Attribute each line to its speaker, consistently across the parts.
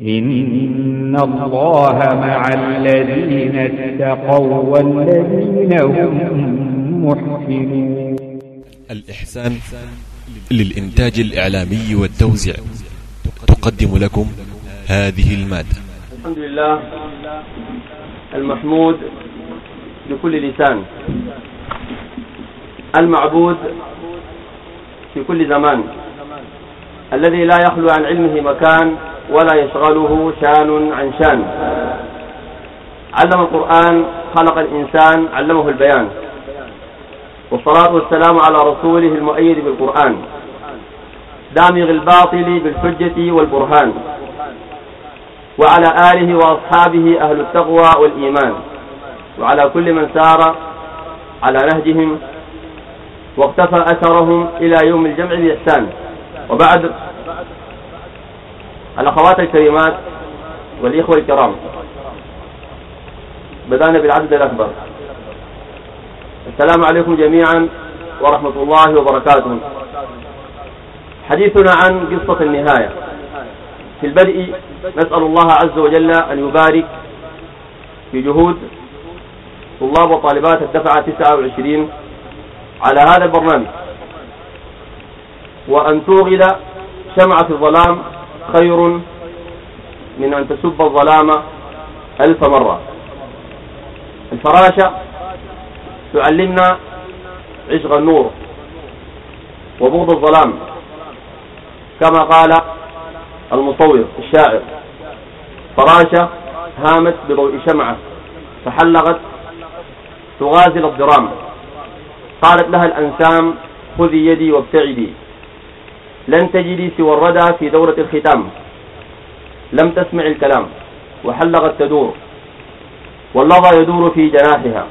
Speaker 1: إن الله مع الذين اتقوا والذين هم محسنون الإحسان للإنتاج الإعلامي والتوزيع تقدم لكم هذه المادة الحمد لله المحمود لكل لسان المعبود في كل زمان الذي لا يخلو عن علمه مكان ولا يشغله شان عن شان علم القرآن خلق الإنسان علمه البيان والصلاة والسلام على رسوله المؤيد بالقرآن دامغ الباطل بالحجة والبرهان وعلى آله وأصحابه أهل التقوى والإيمان وعلى كل من سار على نهجهم واقتفى أثرهم إلى يوم الجمع بإحسان وبعد الأخوات الكريمات والإخوة الكرام بدأنا بالعدد الأكبر السلام عليكم جميعا ورحمة الله وبركاته حديثنا عن قصة النهاية في البدء نسأل الله عز وجل أن يبارك في جهود طلاب وطالبات الدفعة 29 على هذا البرنامج وأن توغل شمعة الظلام خير من أن تسب الظلام ألف مرة الفراشة تعلمنا عشق النور وبغض الظلام كما قال المصور الشاعر فراشة هامت بضوء شمعة فحلقت تغازل الضرام قالت لها الأنسام خذي يدي وابتعدي لن تجدي سوى الردى في دورة الختام لم تسمع الكلام وحلقت تدور واللظى يدور في جناحها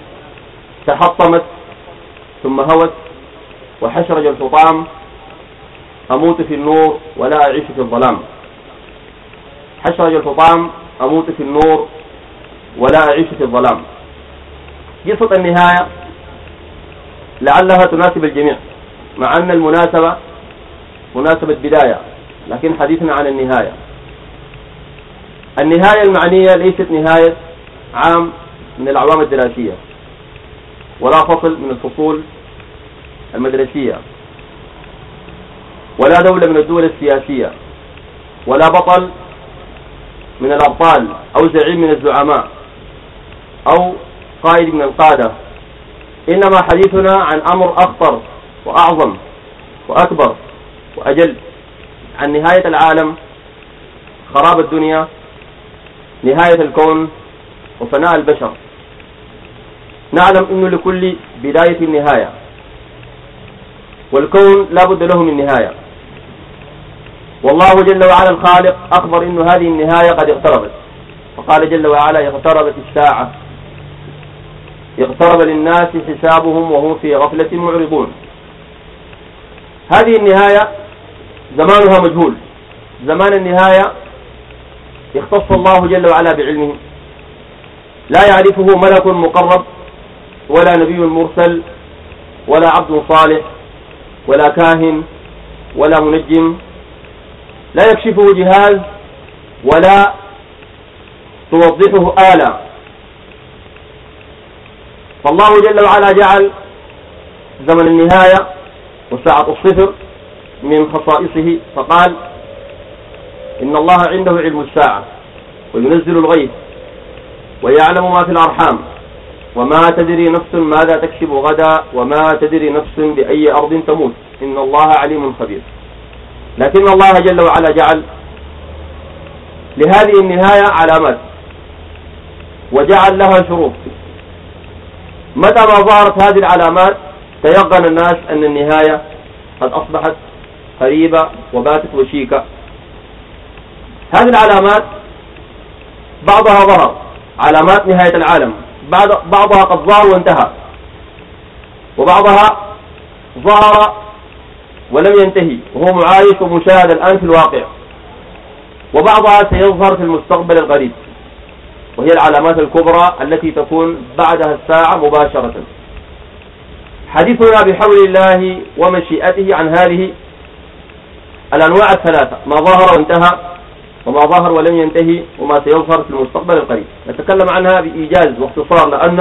Speaker 1: تحطمت ثم هوت وحشرج الحطام أموت في النور ولا أعيش في الظلام حشرج الحطام أموت في النور ولا أعيش في الظلام قصة النهاية لعلها تناسب الجميع مع أن المناسبة مناسبة بداية لكن حديثنا عن النهاية النهاية المعنية ليست نهاية عام من الأعوام الدراسية ولا فصل من الفصول المدرسية ولا دولة من الدول السياسية ولا بطل من الأبطال أو زعيم من الزعماء أو قائد من القادة إنما حديثنا عن أمر أخطر وأعظم وأكبر وأجل عن نهاية العالم خراب الدنيا نهاية الكون وفناء البشر نعلم أنه لكل بداية نهاية والكون لا بد له من نهاية والله جل وعلا الخالق أخبر أن هذه النهاية قد اقتربت فقال جل وعلا اقتربت الساعة اقترب للناس حسابهم وهم في غفلة معرضون هذه النهاية زمانها مجهول زمان النهاية اختص الله جل وعلا بعلمه لا يعرفه ملك مقرب ولا نبي مرسل ولا عبد صالح ولا كاهن ولا منجم لا يكشفه جهاز ولا توضحه آلة فالله جل وعلا جعل زمن النهاية وساعة الصفر من خصائصه فقال إن الله عنده علم الساعة وينزل الغيث ويعلم ما في الأرحام وما تدري نفس ماذا تكسب غدا وما تدري نفس بأي أرض تموت إن الله عليم خبير لكن الله جل وعلا جعل لهذه النهاية علامات وجعل لها شروط متى ما ظهرت هذه العلامات تيقن الناس أن النهاية قد أصبحت قريبة وباتت وشيكة هذه العلامات بعضها ظهر علامات نهاية العالم بعض بعضها قد ظهر وانتهى وبعضها ظهر ولم ينتهي وهو معايش ومشاهد الآن في الواقع وبعضها سيظهر في المستقبل القريب وهي العلامات الكبرى التي تكون بعدها الساعة مباشرة حديثنا بحول الله ومشيئته عن هذه الأنواع الثلاثة ما ظهر وانتهى وما ظهر ولم ينتهي وما سيظهر في المستقبل القريب نتكلم عنها بإيجاز واختصار لأن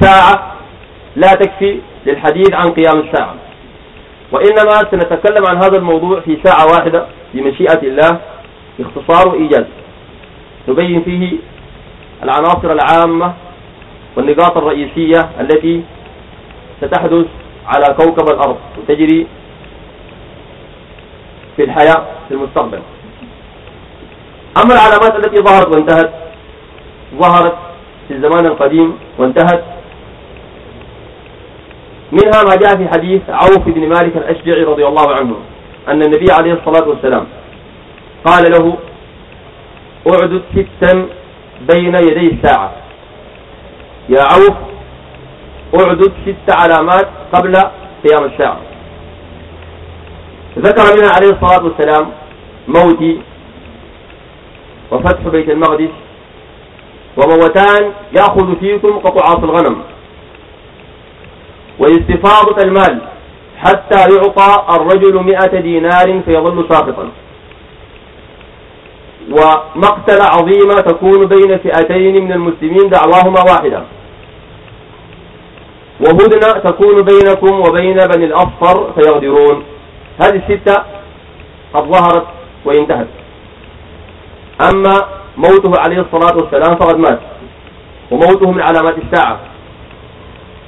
Speaker 1: ساعة لا تكفي للحديث عن قيام الساعة وإنما سنتكلم عن هذا الموضوع في ساعة واحدة بمشيئة الله باختصار وإيجاز نبين فيه العناصر العامة والنقاط الرئيسية التي ستحدث على كوكب الأرض وتجري في الحياة في المستقبل أما العلامات التي ظهرت وانتهت ظهرت في الزمان القديم وانتهت منها ما جاء في حديث عوف بن مالك الأشجعي رضي الله عنه أن النبي عليه الصلاة والسلام قال له اعدد ستا بين يدي الساعة يا عوف اعدد ست علامات قبل قيام الساعة ذكر لنا عليه الصلاة والسلام موتي وفتح بيت المقدس وموتان يأخذ فيكم قطعات الغنم واستفاضة المال حتى يعطى الرجل مئة دينار فيظل ساقطا ومقتل عظيمة تكون بين فئتين من المسلمين دعواهما واحدة وهدنة تكون بينكم وبين بني الأصفر فيغدرون هذه الستة قد ظهرت وانتهت أما موته عليه الصلاة والسلام فقد مات وموته من علامات الساعة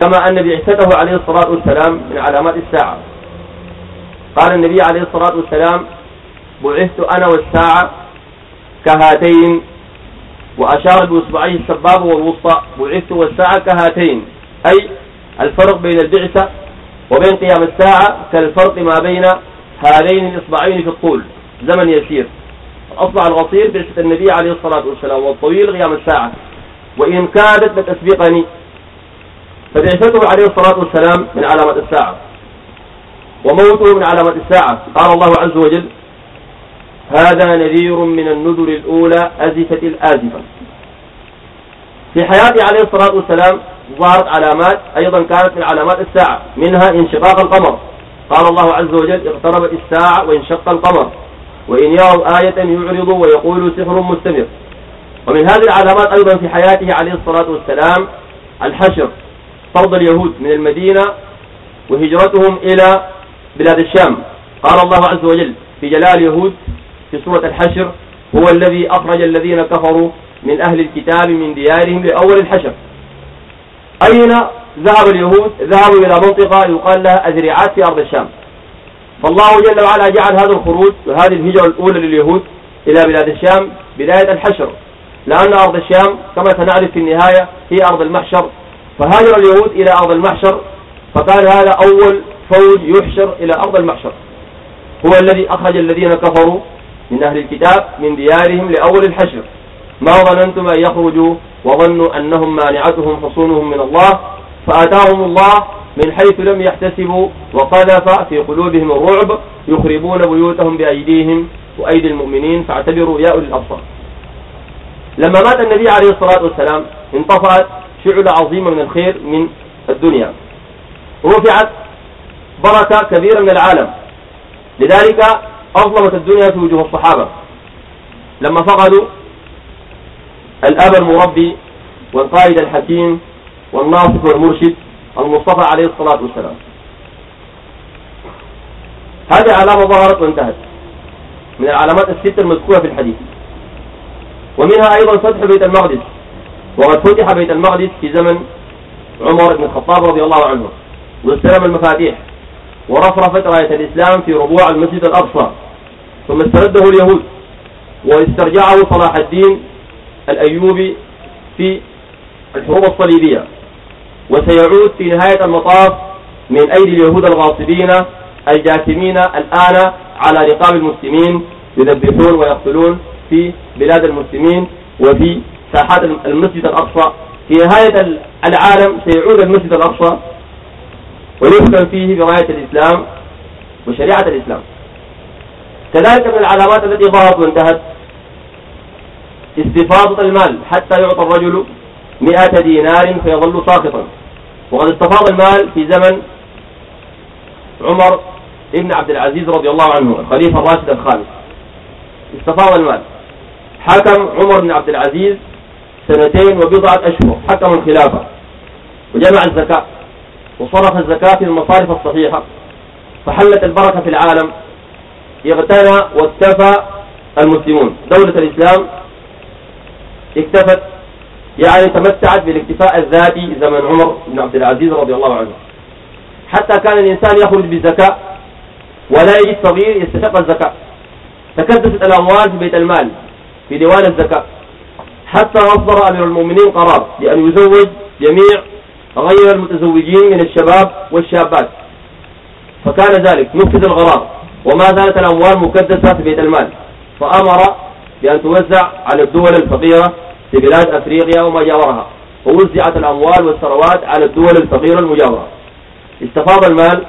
Speaker 1: كما أن بعثته عليه الصلاة والسلام من علامات الساعة قال النبي عليه الصلاة والسلام بعثت أنا والساعة كهاتين وأشار بإصبعيه السباب والوسطى بعثت والساعة كهاتين أي الفرق بين البعثة وبين قيام الساعة كالفرق ما بين هذين الإصبعين في الطول زمن يسير الأصبع القصير برشة النبي عليه الصلاة والسلام والطويل قيام الساعة وإن كادت لتسبقني فبعثته عليه الصلاة والسلام من علامة الساعة وموته من علامة الساعة قال الله عز وجل هذا نذير من النذر الأولى أزفت الآزفة في حياته عليه الصلاة والسلام ظهرت علامات أيضا كانت من علامات الساعة منها انشقاق القمر قال الله عز وجل اقتربت الساعة وانشق القمر وإن يروا آية يعرضوا ويقولوا سحر مستمر ومن هذه العلامات أيضا في حياته عليه الصلاة والسلام الحشر طرد اليهود من المدينة وهجرتهم إلى بلاد الشام قال الله عز وجل في جلال يهود في سورة الحشر هو الذي أخرج الذين كفروا من أهل الكتاب من ديارهم لأول الحشر أين ذهب اليهود ذهبوا إلى منطقة يقال لها أذريعات في أرض الشام فالله جل وعلا جعل هذا الخروج وهذه الهجرة الأولى لليهود إلى بلاد الشام بداية الحشر لأن أرض الشام كما سنعرف في النهاية هي أرض المحشر فهاجر اليهود إلى أرض المحشر فكان هذا أول فوج يحشر إلى أرض المحشر هو الذي أخرج الذين كفروا من أهل الكتاب من ديارهم لأول الحشر ما ظننتم أن يخرجوا وظنوا أنهم مانعتهم حصونهم من الله فآتاهم الله من حيث لم يحتسبوا وقذف في قلوبهم الرعب يخربون بيوتهم بأيديهم وأيدي المؤمنين فاعتبروا يا أولي الأبصار لما مات النبي عليه الصلاة والسلام انطفأت شعلة عظيمة من الخير من الدنيا رفعت بركة كبيرة من العالم لذلك أظلمت الدنيا في وجوه الصحابة لما فقدوا الأب المربي والقائد الحكيم والناصح والمرشد المصطفى عليه الصلاة والسلام هذه علامة ظهرت وانتهت من العلامات الستة المذكورة في الحديث ومنها أيضا فتح بيت المقدس وقد فتح بيت المقدس في زمن عمر بن الخطاب رضي الله عنه واستلم المفاتيح ورفرفت راية الإسلام في ربوع المسجد الأقصى ثم استرده اليهود واسترجعه صلاح الدين الأيوبي في الحروب الصليبية وسيعود في نهاية المطاف من أيدي اليهود الغاصبين الجاثمين الآن على رقاب المسلمين يذبحون ويقتلون في بلاد المسلمين وفي ساحات المسجد الأقصى في نهاية العالم سيعود المسجد الأقصى ويحكم فيه براية الإسلام وشريعة الإسلام كذلك من العلامات التي ظهرت وانتهت استفاضة المال حتى يعطى الرجل مئة دينار فيظل ساخطا وقد استفاض المال في زمن عمر ابن عبد العزيز رضي الله عنه الخليفة الراشد الخامس استفاض المال حكم عمر بن عبد العزيز سنتين وبضعة أشهر حكم الخلافة وجمع الزكاة وصرف الزكاة في المصارف الصحيحة فحلت البركة في العالم اغتنى واكتفى المسلمون دولة الإسلام اكتفت يعني تمتعت بالاكتفاء الذاتي زمن عمر بن عبد العزيز رضي الله عنه حتى كان الإنسان يخرج بالزكاة ولا يجد صغير يستحق الزكاة تكدست الأموال في بيت المال في ديوان الزكاة حتى أصدر أمير المؤمنين قرار بأن يزوج جميع غير المتزوجين من الشباب والشابات فكان ذلك نفذ القرار وما زالت الأموال مكدسة في بيت المال فأمر بأن توزع على الدول الفقيرة في بلاد أفريقيا وما جاورها ووزعت الأموال والثروات على الدول الفقيرة المجاورة استفاض المال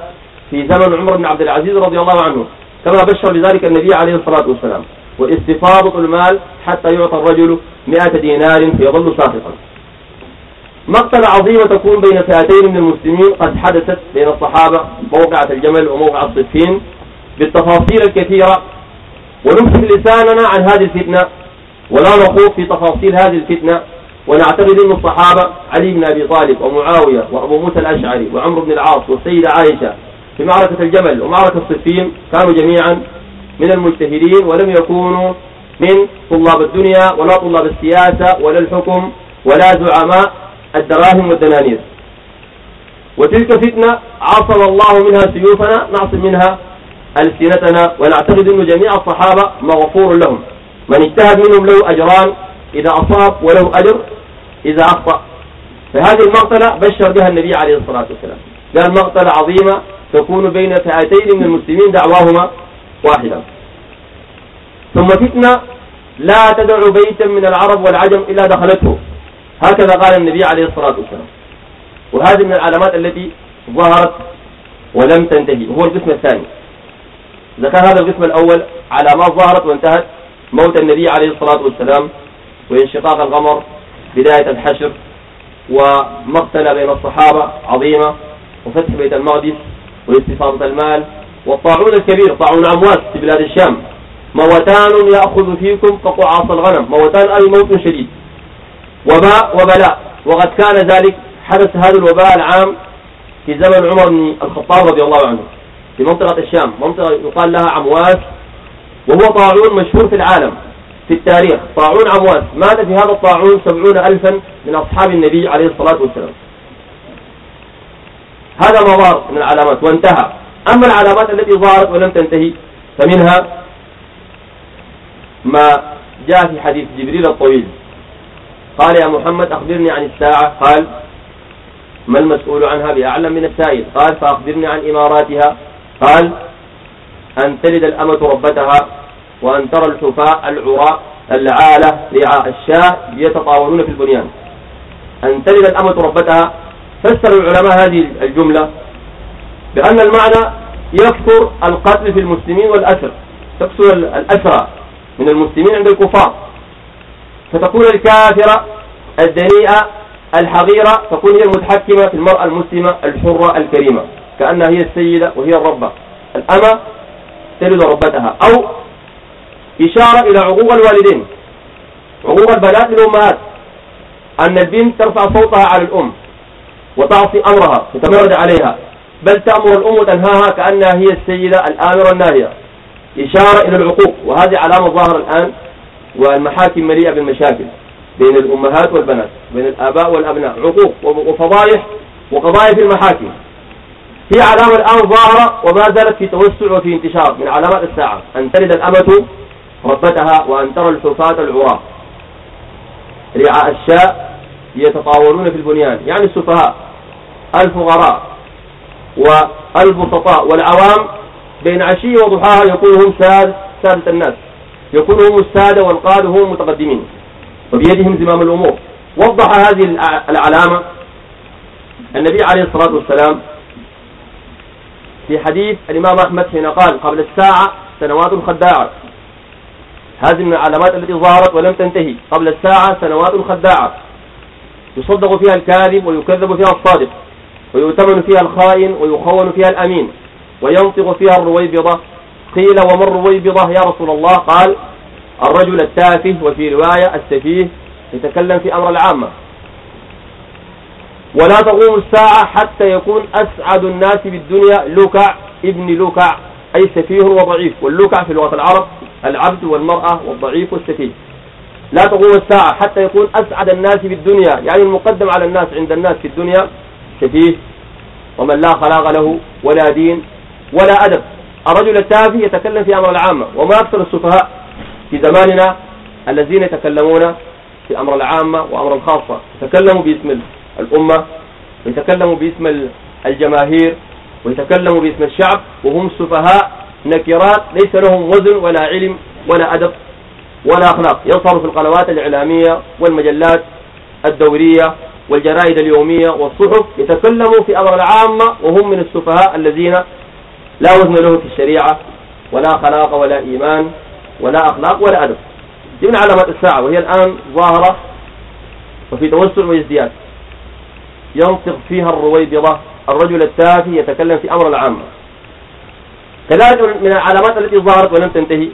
Speaker 1: في زمن عمر بن عبد العزيز رضي الله عنه كما بشر بذلك النبي عليه الصلاة والسلام واستفاضة المال حتى يعطى الرجل مئة دينار فيظل ساخطا مقتلة عظيمة تكون بين فئتين من المسلمين قد حدثت بين الصحابة موقعة الجمل وموقع الصفين بالتفاصيل الكثيرة ونمسك لساننا عن هذه الفتنة ولا نخوض في تفاصيل هذه الفتنة ونعتقد أن الصحابة علي بن أبي طالب ومعاوية وأبو موسى الأشعري وعمرو بن العاص والسيدة عائشة في معركة الجمل ومعركة الصفين كانوا جميعا من المجتهدين ولم يكونوا من طلاب الدنيا ولا طلاب السياسة ولا الحكم ولا زعماء الدراهم والدنانير وتلك فتنة عصم الله منها سيوفنا نعصم منها ألسنتنا ونعتقد أن جميع الصحابة مغفور لهم من اجتهد منهم له أجران إذا أصاب وله أجر إذا أخطأ فهذه المقتلة بشر بها النبي عليه الصلاة والسلام قال مقتلة عظيمة تكون بين فئتين من المسلمين دعواهما واحدة ثم فتنة لا تدع بيتا من العرب والعجم إلا دخلته هكذا قال النبي عليه الصلاة والسلام وهذه من العلامات التي ظهرت ولم تنتهي هو القسم الثاني إذا كان هذا القسم الأول علامات ظهرت وانتهت موت النبي عليه الصلاة والسلام وانشقاق القمر بداية الحشر ومقتلة بين الصحابة عظيمة وفتح بيت المقدس واستفاضة المال والطاعون الكبير طاعون أموات في بلاد الشام موتان يأخذ فيكم عاص الغنم موتان أي موت شديد وباء وبلاء وقد كان ذلك حدث هذا الوباء العام في زمن عمر بن الخطاب رضي الله عنه في منطقة الشام منطقة يقال لها عمواس وهو طاعون مشهور في العالم في التاريخ طاعون عمواس مات في هذا الطاعون سبعون ألفا من أصحاب النبي عليه الصلاة والسلام هذا ما ظهر من العلامات وانتهى أما العلامات التي ظهرت ولم تنتهي فمنها ما جاء في حديث جبريل الطويل قال يا محمد أخبرني عن الساعة قال ما المسؤول عنها بأعلم من السائل قال فأخبرني عن إماراتها قال أن تلد الأمة ربتها وأن ترى الحفاة العراء العالة رعاء الشاة يتطاولون في البنيان أن تلد الأمة ربتها فسر العلماء هذه الجملة بأن المعنى يكثر القتل في المسلمين والأسر تكثر الأسرى من المسلمين عند الكفار فتكون الكافرة الدنيئة الحقيرة تكون هي المتحكمة في المرأة المسلمة الحرة الكريمة كأنها هي السيدة وهي الربة الأمة تلد ربتها أو إشارة إلى عقوق الوالدين عقوق البنات للأمهات أن البنت ترفع صوتها على الأم وتعصي أمرها وتمرد عليها بل تأمر الأم وتنهاها كأنها هي السيدة الآمرة الناهية إشارة إلى العقوق وهذه علامة ظاهرة الآن والمحاكم مليئة بالمشاكل بين الأمهات والبنات بين الآباء والأبناء عقوق وفضايح وقضايا في المحاكم هي علامة الآن ظاهرة وما زالت في توسع وفي انتشار من علامات الساعة أن تلد الأمة ربتها وأن ترى الحفاة العراة رعاء الشاء يتطاولون في البنيان يعني السفهاء الفقراء والبسطاء والعوام بين عشي وضحاها يكون هم سادة, سادة الناس يكون هم السادة والقادة هم متقدمين وبيدهم زمام الأمور وضح هذه العلامة النبي عليه الصلاة والسلام في حديث الإمام أحمد حين قال قبل الساعة سنوات خداعة هذه من العلامات التي ظهرت ولم تنتهي قبل الساعة سنوات خداعة يصدق فيها الكاذب ويكذب فيها الصادق ويؤتمن فيها الخائن ويخون فيها الأمين وينطق فيها الرويبضة قيل وما الرويبضة يا رسول الله قال الرجل التافه وفي رواية السفيه يتكلم في أمر العامة ولا تقوم الساعة حتى يكون أسعد الناس بالدنيا لوكع ابن لوكع أي سفيه وضعيف واللوكع في لغة العرب العبد والمرأة والضعيف والسفيه لا تقوم الساعة حتى يكون أسعد الناس في الدنيا يعني المقدم على الناس عند الناس في الدنيا سفيه ومن لا خلاق له ولا دين ولا أدب الرجل التافه يتكلم في أمر العامة وما أكثر السفهاء في زماننا الذين يتكلمون في أمر العامة وأمر الخاصة يتكلموا باسم الأمة ويتكلموا باسم الجماهير ويتكلموا باسم الشعب وهم سفهاء نكرات ليس لهم وزن ولا علم ولا أدب ولا أخلاق يظهر في القنوات الإعلامية والمجلات الدورية والجرائد اليومية والصحف يتكلموا في أمر العامة وهم من السفهاء الذين لا وزن لهم في الشريعة ولا خلاق ولا إيمان ولا أخلاق ولا أدب دي من علامات الساعة وهي الآن ظاهرة وفي توسع وازدياد ينطق فيها الرويبضة الرجل التافه يتكلم في أمر العامة ثلاث من العلامات التي ظهرت ولم تنتهي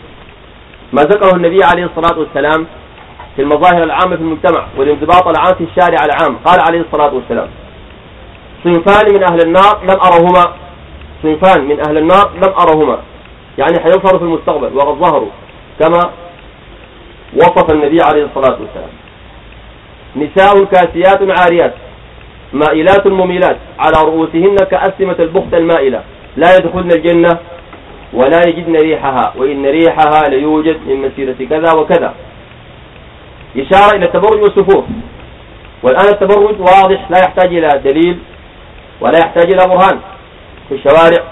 Speaker 1: ما ذكره النبي عليه الصلاة والسلام في المظاهر العامة في المجتمع والانضباط العام في الشارع العام قال عليه الصلاة والسلام صنفان من أهل النار لم أرهما صنفان من أهل النار لم أرهما يعني حيظهروا في المستقبل وقد ظهروا كما وصف النبي عليه الصلاة والسلام نساء كاسيات عاريات مائلات مميلات على رؤوسهن كأسمة البخت المائلة لا يدخلن الجنة ولا يجدن ريحها وإن ريحها ليوجد من مسيرة كذا وكذا إشارة إلى التبرج والسفور والآن التبرج واضح لا يحتاج إلى دليل ولا يحتاج إلى برهان في الشوارع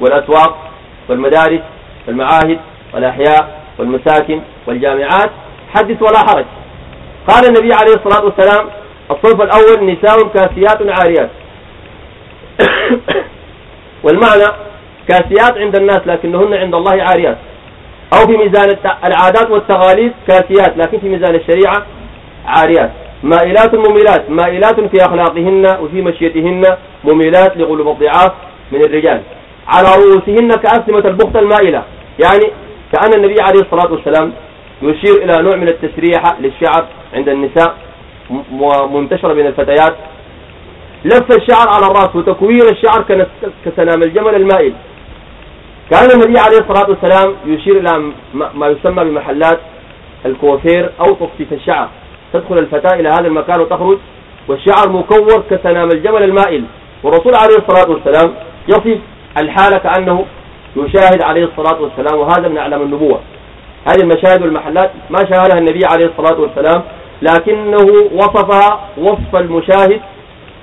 Speaker 1: والأسواق والمدارس والمعاهد والأحياء والمساكن والجامعات حدث ولا حرج قال النبي عليه الصلاة والسلام الصنف الأول نساء كاسيات عاريات والمعنى كاسيات عند الناس لكنهن عند الله عاريات أو في ميزان العادات والتقاليد كاسيات لكن في ميزان الشريعة عاريات مائلات مميلات مائلات في أخلاقهن وفي مشيتهن مميلات لقلوب الضعاف من الرجال على رؤوسهن كأسمة البخت المائلة يعني كأن النبي عليه الصلاة والسلام يشير إلى نوع من التسريحة للشعر عند النساء ومنتشرة بين الفتيات لف الشعر على الرأس وتكوير الشعر كسلام الجمل المائل كان النبي عليه الصلاة والسلام يشير إلى ما يسمى بمحلات الكوافير أو تطفيف الشعر تدخل الفتاة إلى هذا المكان وتخرج والشعر مكور كسنام الجمل المائل والرسول عليه الصلاة والسلام يصف الحالة كأنه يشاهد عليه الصلاة والسلام وهذا من أعلام النبوة هذه المشاهد والمحلات ما شاهدها النبي عليه الصلاة والسلام لكنه وصفها وصف المشاهد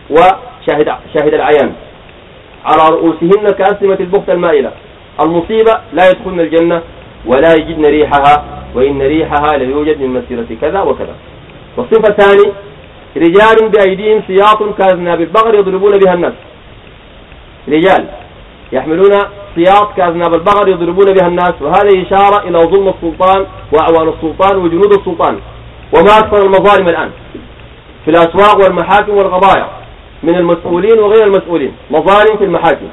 Speaker 1: وشاهد شاهد العيان على رؤوسهن كأسمة البخت المائلة المصيبة لا يدخلن الجنة ولا يجدن ريحها وإن ريحها ليوجد من مسيرة كذا وكذا والصفة الثانية رجال بأيديهم سياط كأذناب البغر يضربون بها الناس رجال يحملون سياط كأذناب البغر يضربون بها الناس وهذه إشارة إلى ظلم السلطان وأعوان السلطان وجنود السلطان وما أكثر المظالم الآن في الأسواق والمحاكم والقضايا من المسؤولين وغير المسؤولين مظالم في المحاكم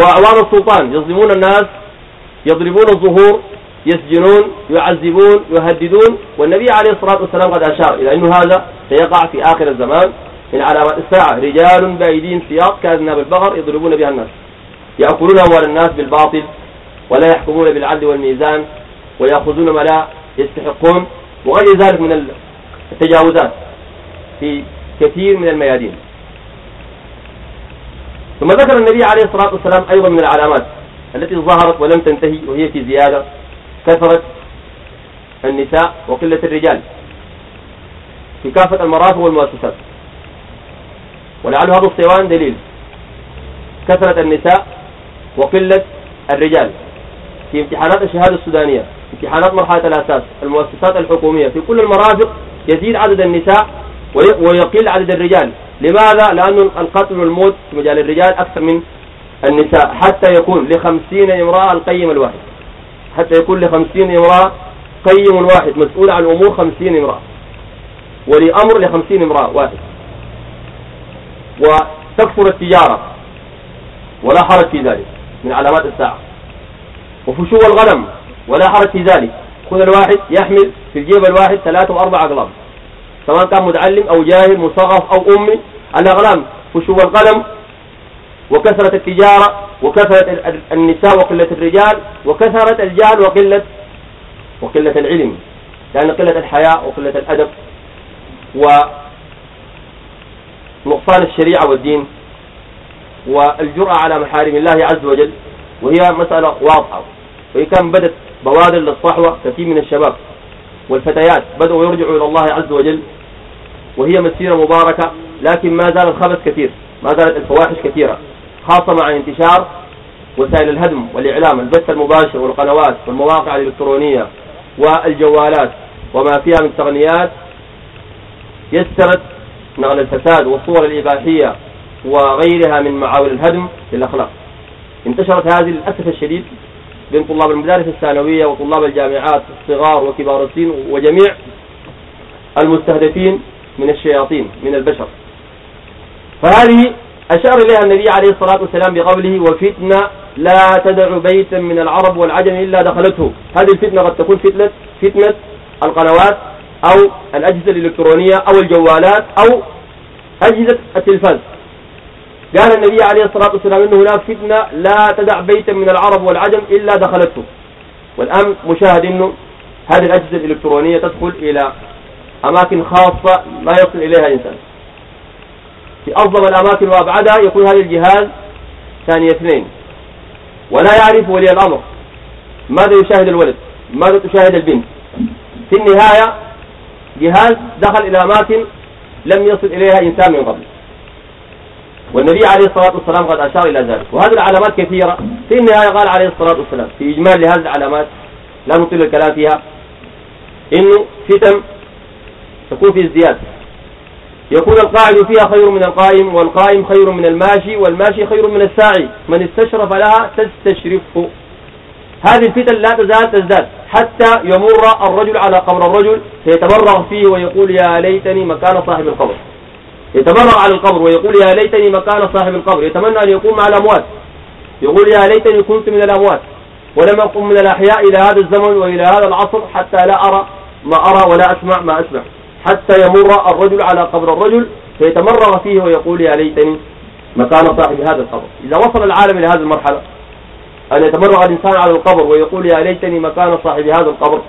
Speaker 1: وأعوان السلطان يظلمون الناس يضربون الظهور يسجنون يعذبون يهددون والنبي عليه الصلاة والسلام قد أشار إلى أنه هذا سيقع في آخر الزمان من علامات الساعة رجال بأيدين سياط كأذناب البقر يضربون بها الناس يأكلون أموال الناس بالباطل ولا يحكمون بالعدل والميزان ويأخذون ما لا يستحقون وغير ذلك من التجاوزات في كثير من الميادين ثم ذكر النبي عليه الصلاة والسلام أيضا من العلامات التي ظهرت ولم تنتهي وهي في زيادة كثرة النساء وقلة الرجال في كافة المرافق والمؤسسات ولعل هذا الصيوان دليل كثرة النساء وقلة الرجال في امتحانات الشهادة السودانية امتحانات مرحلة الأساس المؤسسات الحكومية في كل المرافق يزيد عدد النساء ويقل عدد الرجال لماذا؟ لأن القتل والموت في مجال الرجال أكثر من النساء حتى يكون لخمسين امرأة القيم الواحد حتى يكون لخمسين امرأة قيم واحد مسؤول عن الأمور خمسين امرأة ولأمر لخمسين امرأة واحد وتكثر التجارة ولا حرج في ذلك من علامات الساعة وفشو الغنم ولا حرج في ذلك خذ الواحد يحمل في الجيب الواحد ثلاثة وأربع أقلام سواء كان متعلم أو جاهل مصغف أو أمي الأغلام فشو القلم وكثرة التجارة وكثرة النساء وقلة الرجال وكثرة الجهل وقلة وقلة العلم لأن قلة الحياء وقلة الأدب ونقصان الشريعة والدين والجرأة على محارم الله عز وجل وهي مسألة واضحة وإن كان بدت بوادر للصحوة كثير من الشباب والفتيات بدأوا يرجعوا إلى الله عز وجل وهي مسيرة مباركة لكن ما زال الخبث كثير ما زالت الفواحش كثيرة خاصة مع انتشار وسائل الهدم والإعلام البث المباشر والقنوات والمواقع الإلكترونية والجوالات وما فيها من تقنيات يسرت نقل الفساد والصور الإباحية وغيرها من معاول الهدم للأخلاق انتشرت هذه للأسف الشديد بين طلاب المدارس الثانوية وطلاب الجامعات الصغار وكبار السن وجميع المستهدفين من الشياطين من البشر فهذه أشار إليها النبي عليه الصلاة والسلام بقوله وفتنة لا تدع بيتا من العرب والعجم إلا دخلته هذه الفتنة قد تكون فتنة, فتنة القنوات أو الأجهزة الإلكترونية أو الجوالات أو أجهزة التلفاز قال النبي عليه الصلاة والسلام أن هناك فتنة لا تدع بيتا من العرب والعجم إلا دخلته والآن مشاهد أنه هذه الأجهزة الإلكترونية تدخل إلى أماكن خاصة لا يصل إليها الإنسان في أظلم الأماكن وأبعدها يكون هذا الجهاز ثاني اثنين ولا يعرف ولي الأمر ماذا يشاهد الولد ماذا تشاهد البنت في النهاية جهاز دخل إلى أماكن لم يصل إليها إنسان من قبل والنبي عليه الصلاة والسلام قد أشار إلى ذلك وهذه العلامات كثيرة في النهاية قال عليه الصلاة والسلام في إجمال لهذه العلامات لا نطيل الكلام فيها إنه فتن تكون في ازدياد يكون القاعد فيها خير من القائم والقائم خير من الماشي والماشي خير من الساعي من استشرف لها تستشرفه هذه الفتن لا تزال تزداد حتى يمر الرجل على قبر الرجل فيتبرع فيه ويقول يا ليتني مكان صاحب القبر يتبرع على القبر ويقول يا ليتني مكان صاحب القبر يتمنى أن يكون مع الأموات يقول يا ليتني كنت من الأموات ولم أقم من الأحياء إلى هذا الزمن وإلى هذا العصر حتى لا أرى ما أرى ولا أسمع ما أسمع حتى يمر الرجل على قبر الرجل فيتمرغ فيه ويقول يا ليتني مكان صاحب هذا القبر إذا وصل العالم إلى هذه المرحلة أن يتمرغ الإنسان على القبر ويقول يا ليتني مكان صاحب هذا القبر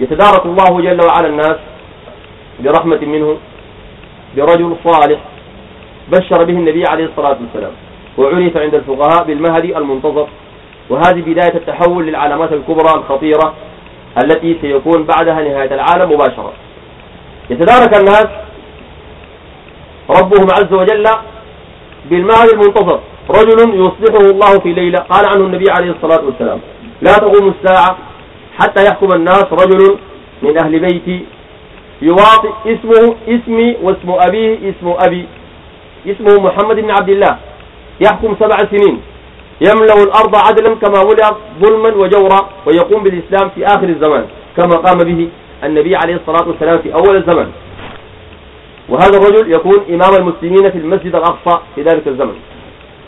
Speaker 1: يتدارك الله جل وعلا الناس برحمة منه برجل صالح بشر به النبي عليه الصلاة والسلام وعرف عند الفقهاء بالمهدي المنتظر وهذه بداية التحول للعلامات الكبرى الخطيرة التي سيكون بعدها نهاية العالم مباشرة يتدارك الناس ربهم عز وجل بالمال المنتصر رجل يصلحه الله في ليلة قال عنه النبي عليه الصلاة والسلام لا تقوم الساعة حتى يحكم الناس رجل من أهل بيتي يواطئ اسمه اسمي واسم أبيه اسم أبي اسمه محمد بن عبد الله يحكم سبع سنين يملأ الأرض عدلا كما ملأت ظلما وجورا ويقوم بالإسلام في آخر الزمان كما قام به النبي عليه الصلاة والسلام في أول الزمن وهذا الرجل يكون إمام المسلمين في المسجد الأقصى في ذلك الزمن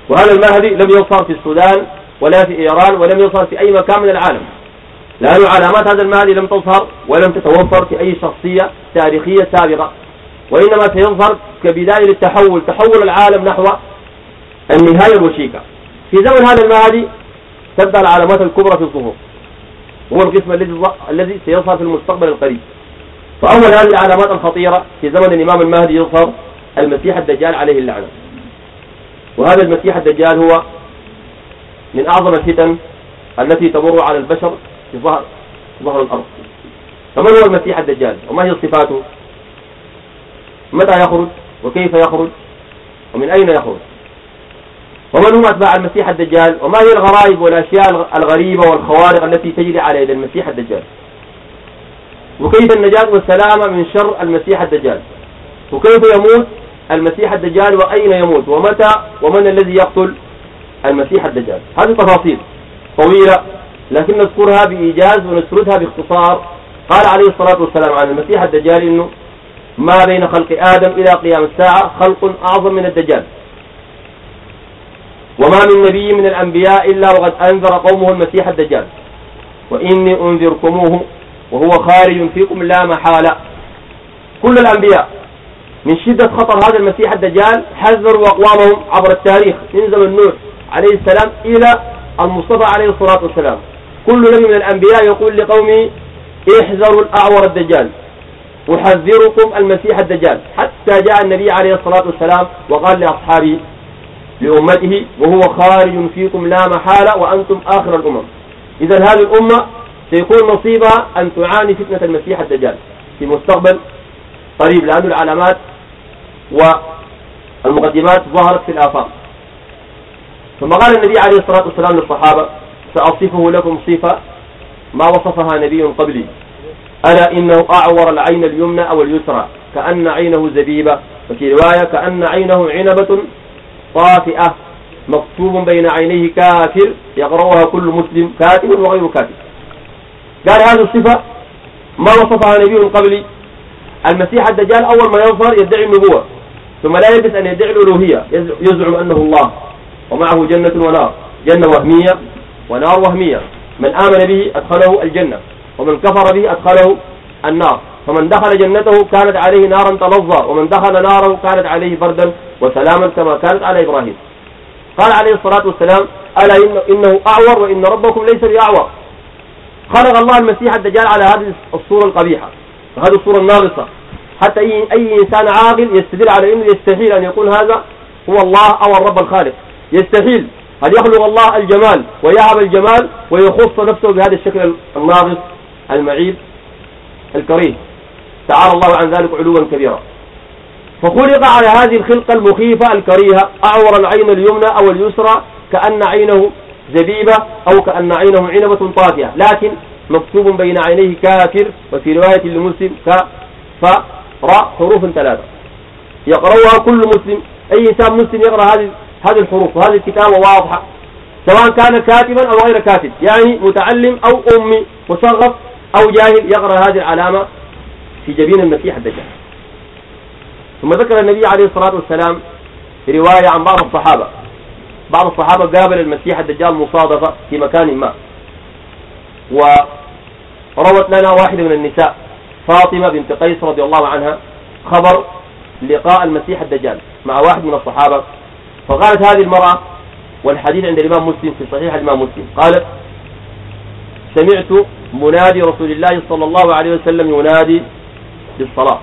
Speaker 1: وهذا المهدي لم يظهر في السودان ولا في إيران ولم يظهر في أي مكان من العالم لأن علامات هذا المهدي لم تظهر ولم تتوفر في أي شخصية تاريخية سابقة وإنما سيظهر كبداية للتحول تحول العالم نحو النهاية الوشيكة في زمن هذا المهدي تبدأ العلامات الكبرى في الظهور هو القسم الذي الذي سيظهر في المستقبل القريب فأول هذه العلامات الخطيرة في زمن الإمام المهدي يظهر المسيح الدجال عليه اللعنة وهذا المسيح الدجال هو من أعظم الفتن التي تمر على البشر في ظهر, ظهر الأرض فمن هو المسيح الدجال وما هي صفاته متى يخرج وكيف يخرج ومن أين يخرج ومن هم أتباع المسيح الدجال وما هي الغرائب والأشياء الغريبة والخوارق التي تجري على يد المسيح الدجال وكيف النجاة والسلامة من شر المسيح الدجال وكيف يموت المسيح الدجال وأين يموت ومتى ومن الذي يقتل المسيح الدجال هذه تفاصيل طويلة لكن نذكرها بإيجاز ونسردها باختصار قال عليه الصلاة والسلام عن المسيح الدجال إنه ما بين خلق آدم إلى قيام الساعة خلق أعظم من الدجال وما من نبي من الأنبياء إلا وقد أنذر قومه المسيح الدجال وإني أنذركموه وهو خارج فيكم لا محالة كل الأنبياء من شدة خطر هذا المسيح الدجال حذروا أقوامهم عبر التاريخ من زمن نوح عليه السلام إلى المصطفى عليه الصلاة والسلام كل نبي من الأنبياء يقول لقومه احذروا الأعور الدجال أحذركم المسيح الدجال حتى جاء النبي عليه الصلاة والسلام وقال لأصحابه لأمته وهو خارج فيكم لا محالة وأنتم آخر الأمم إذا هذه الأمة سيكون نصيبها أن تعاني فتنة المسيح الدجال في مستقبل قريب لأن العلامات والمقدمات ظهرت في الآفاق ثم قال النبي عليه الصلاة والسلام للصحابة سأصفه لكم صفة ما وصفها نبي قبلي ألا إنه أعور العين اليمنى أو اليسرى كأن عينه زبيبة وفي رواية كأن عينه عنبة طافئة مكتوب بين عينيه كافر يقرأها كل مسلم كاتب وغير كاتب قال هذه الصفة ما وصفها نبي قبلي المسيح الدجال أول ما يظهر يدعي النبوة ثم لا يلبس أن يدعي الألوهية يزعم أنه الله ومعه جنة ونار جنة وهمية ونار وهمية من آمن به أدخله الجنة ومن كفر به أدخله النار فمن دخل جنته كانت عليه نارا تلظى ومن دخل ناره كانت عليه بردا وسلاما كما كانت على إبراهيم قال عليه الصلاة والسلام ألا إنه, أعور وإن ربكم ليس بأعور خلق الله المسيح الدجال على هذه الصورة القبيحة وهذه الصورة الناقصة حتى أي, أي إنسان عاقل يستدل على أنه يستحيل أن يقول هذا هو الله أو الرب الخالق يستحيل أن يخلق الله الجمال ويعب الجمال ويخص نفسه بهذا الشكل الناقص المعيب الكريه تعالى الله عن ذلك علوا كبيرا فخلق على هذه الخلقة المخيفة الكريهة أعور العين اليمنى أو اليسرى كأن عينه زبيبة أو كأن عينه عنبة طافية لكن مكتوب بين عينيه كافر وفي رواية لمسلم كفر حروف ثلاثة يقرأها كل مسلم أي إنسان مسلم يقرأ هذه هذه الحروف وهذه الكتابة واضحة سواء كان كاتبا أو غير كاتب يعني متعلم أو أمي مثقف أو جاهل يقرأ هذه العلامة في جبين المسيح الدجال ثم ذكر النبي عليه الصلاة والسلام رواية عن بعض الصحابة بعض الصحابة قابل المسيح الدجال مصادفة في مكان ما وروت لنا واحدة من النساء فاطمة بنت قيس رضي الله عنها خبر لقاء المسيح الدجال مع واحد من الصحابة فقالت هذه المرأة والحديث عند الإمام مسلم في صحيح الإمام مسلم قالت سمعت منادي رسول الله صلى الله عليه وسلم ينادي بالصلاة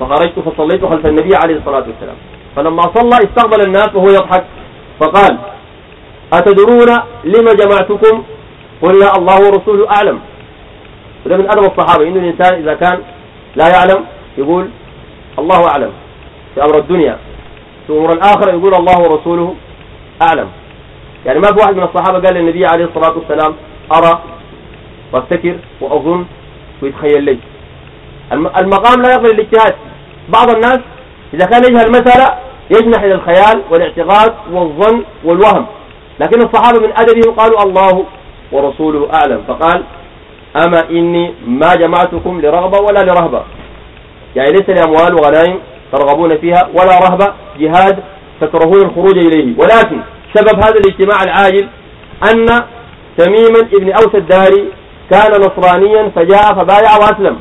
Speaker 1: فخرجت فصليت خلف النبي عليه الصلاة والسلام فلما صلى استقبل الناس وهو يضحك فقال أتدرون لما جمعتكم قلنا الله ورسوله أعلم وده من أدب الصحابة إنه الإنسان إذا كان لا يعلم يقول الله أعلم في أمر الدنيا في أمر الآخرة يقول الله ورسوله أعلم يعني ما في واحد من الصحابة قال للنبي عليه الصلاة والسلام أرى وافتكر وأظن ويتخيل ليش المقام لا يقبل الاجتهاد بعض الناس إذا كان يجهل مسألة يجنح إلى الخيال والاعتقاد والظن والوهم لكن الصحابة من أدبهم قالوا الله ورسوله أعلم فقال أما إني ما جمعتكم لرغبة ولا لرهبة يعني ليس لأموال وغنائم ترغبون فيها ولا رهبة جهاد تكرهون الخروج إليه ولكن سبب هذا الاجتماع العاجل أن تميما ابن أوس الداري كان نصرانيا فجاء فبايع وأسلم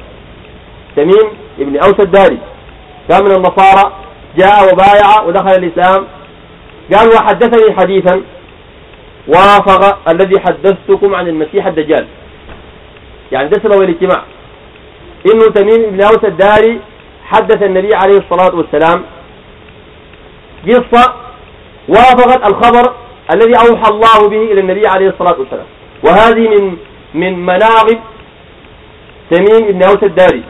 Speaker 1: تميم ابن أوس الداري كان من النصارى جاء وبايع ودخل الإسلام قال وحدثني حديثا وافق الذي حدثتكم عن المسيح الدجال يعني ده سبب الاجتماع إنه تميم ابن أوس الداري حدث النبي عليه الصلاة والسلام قصة وافقت الخبر الذي أوحى الله به إلى النبي عليه الصلاة والسلام وهذه من من مناقب تميم ابن أوس الداري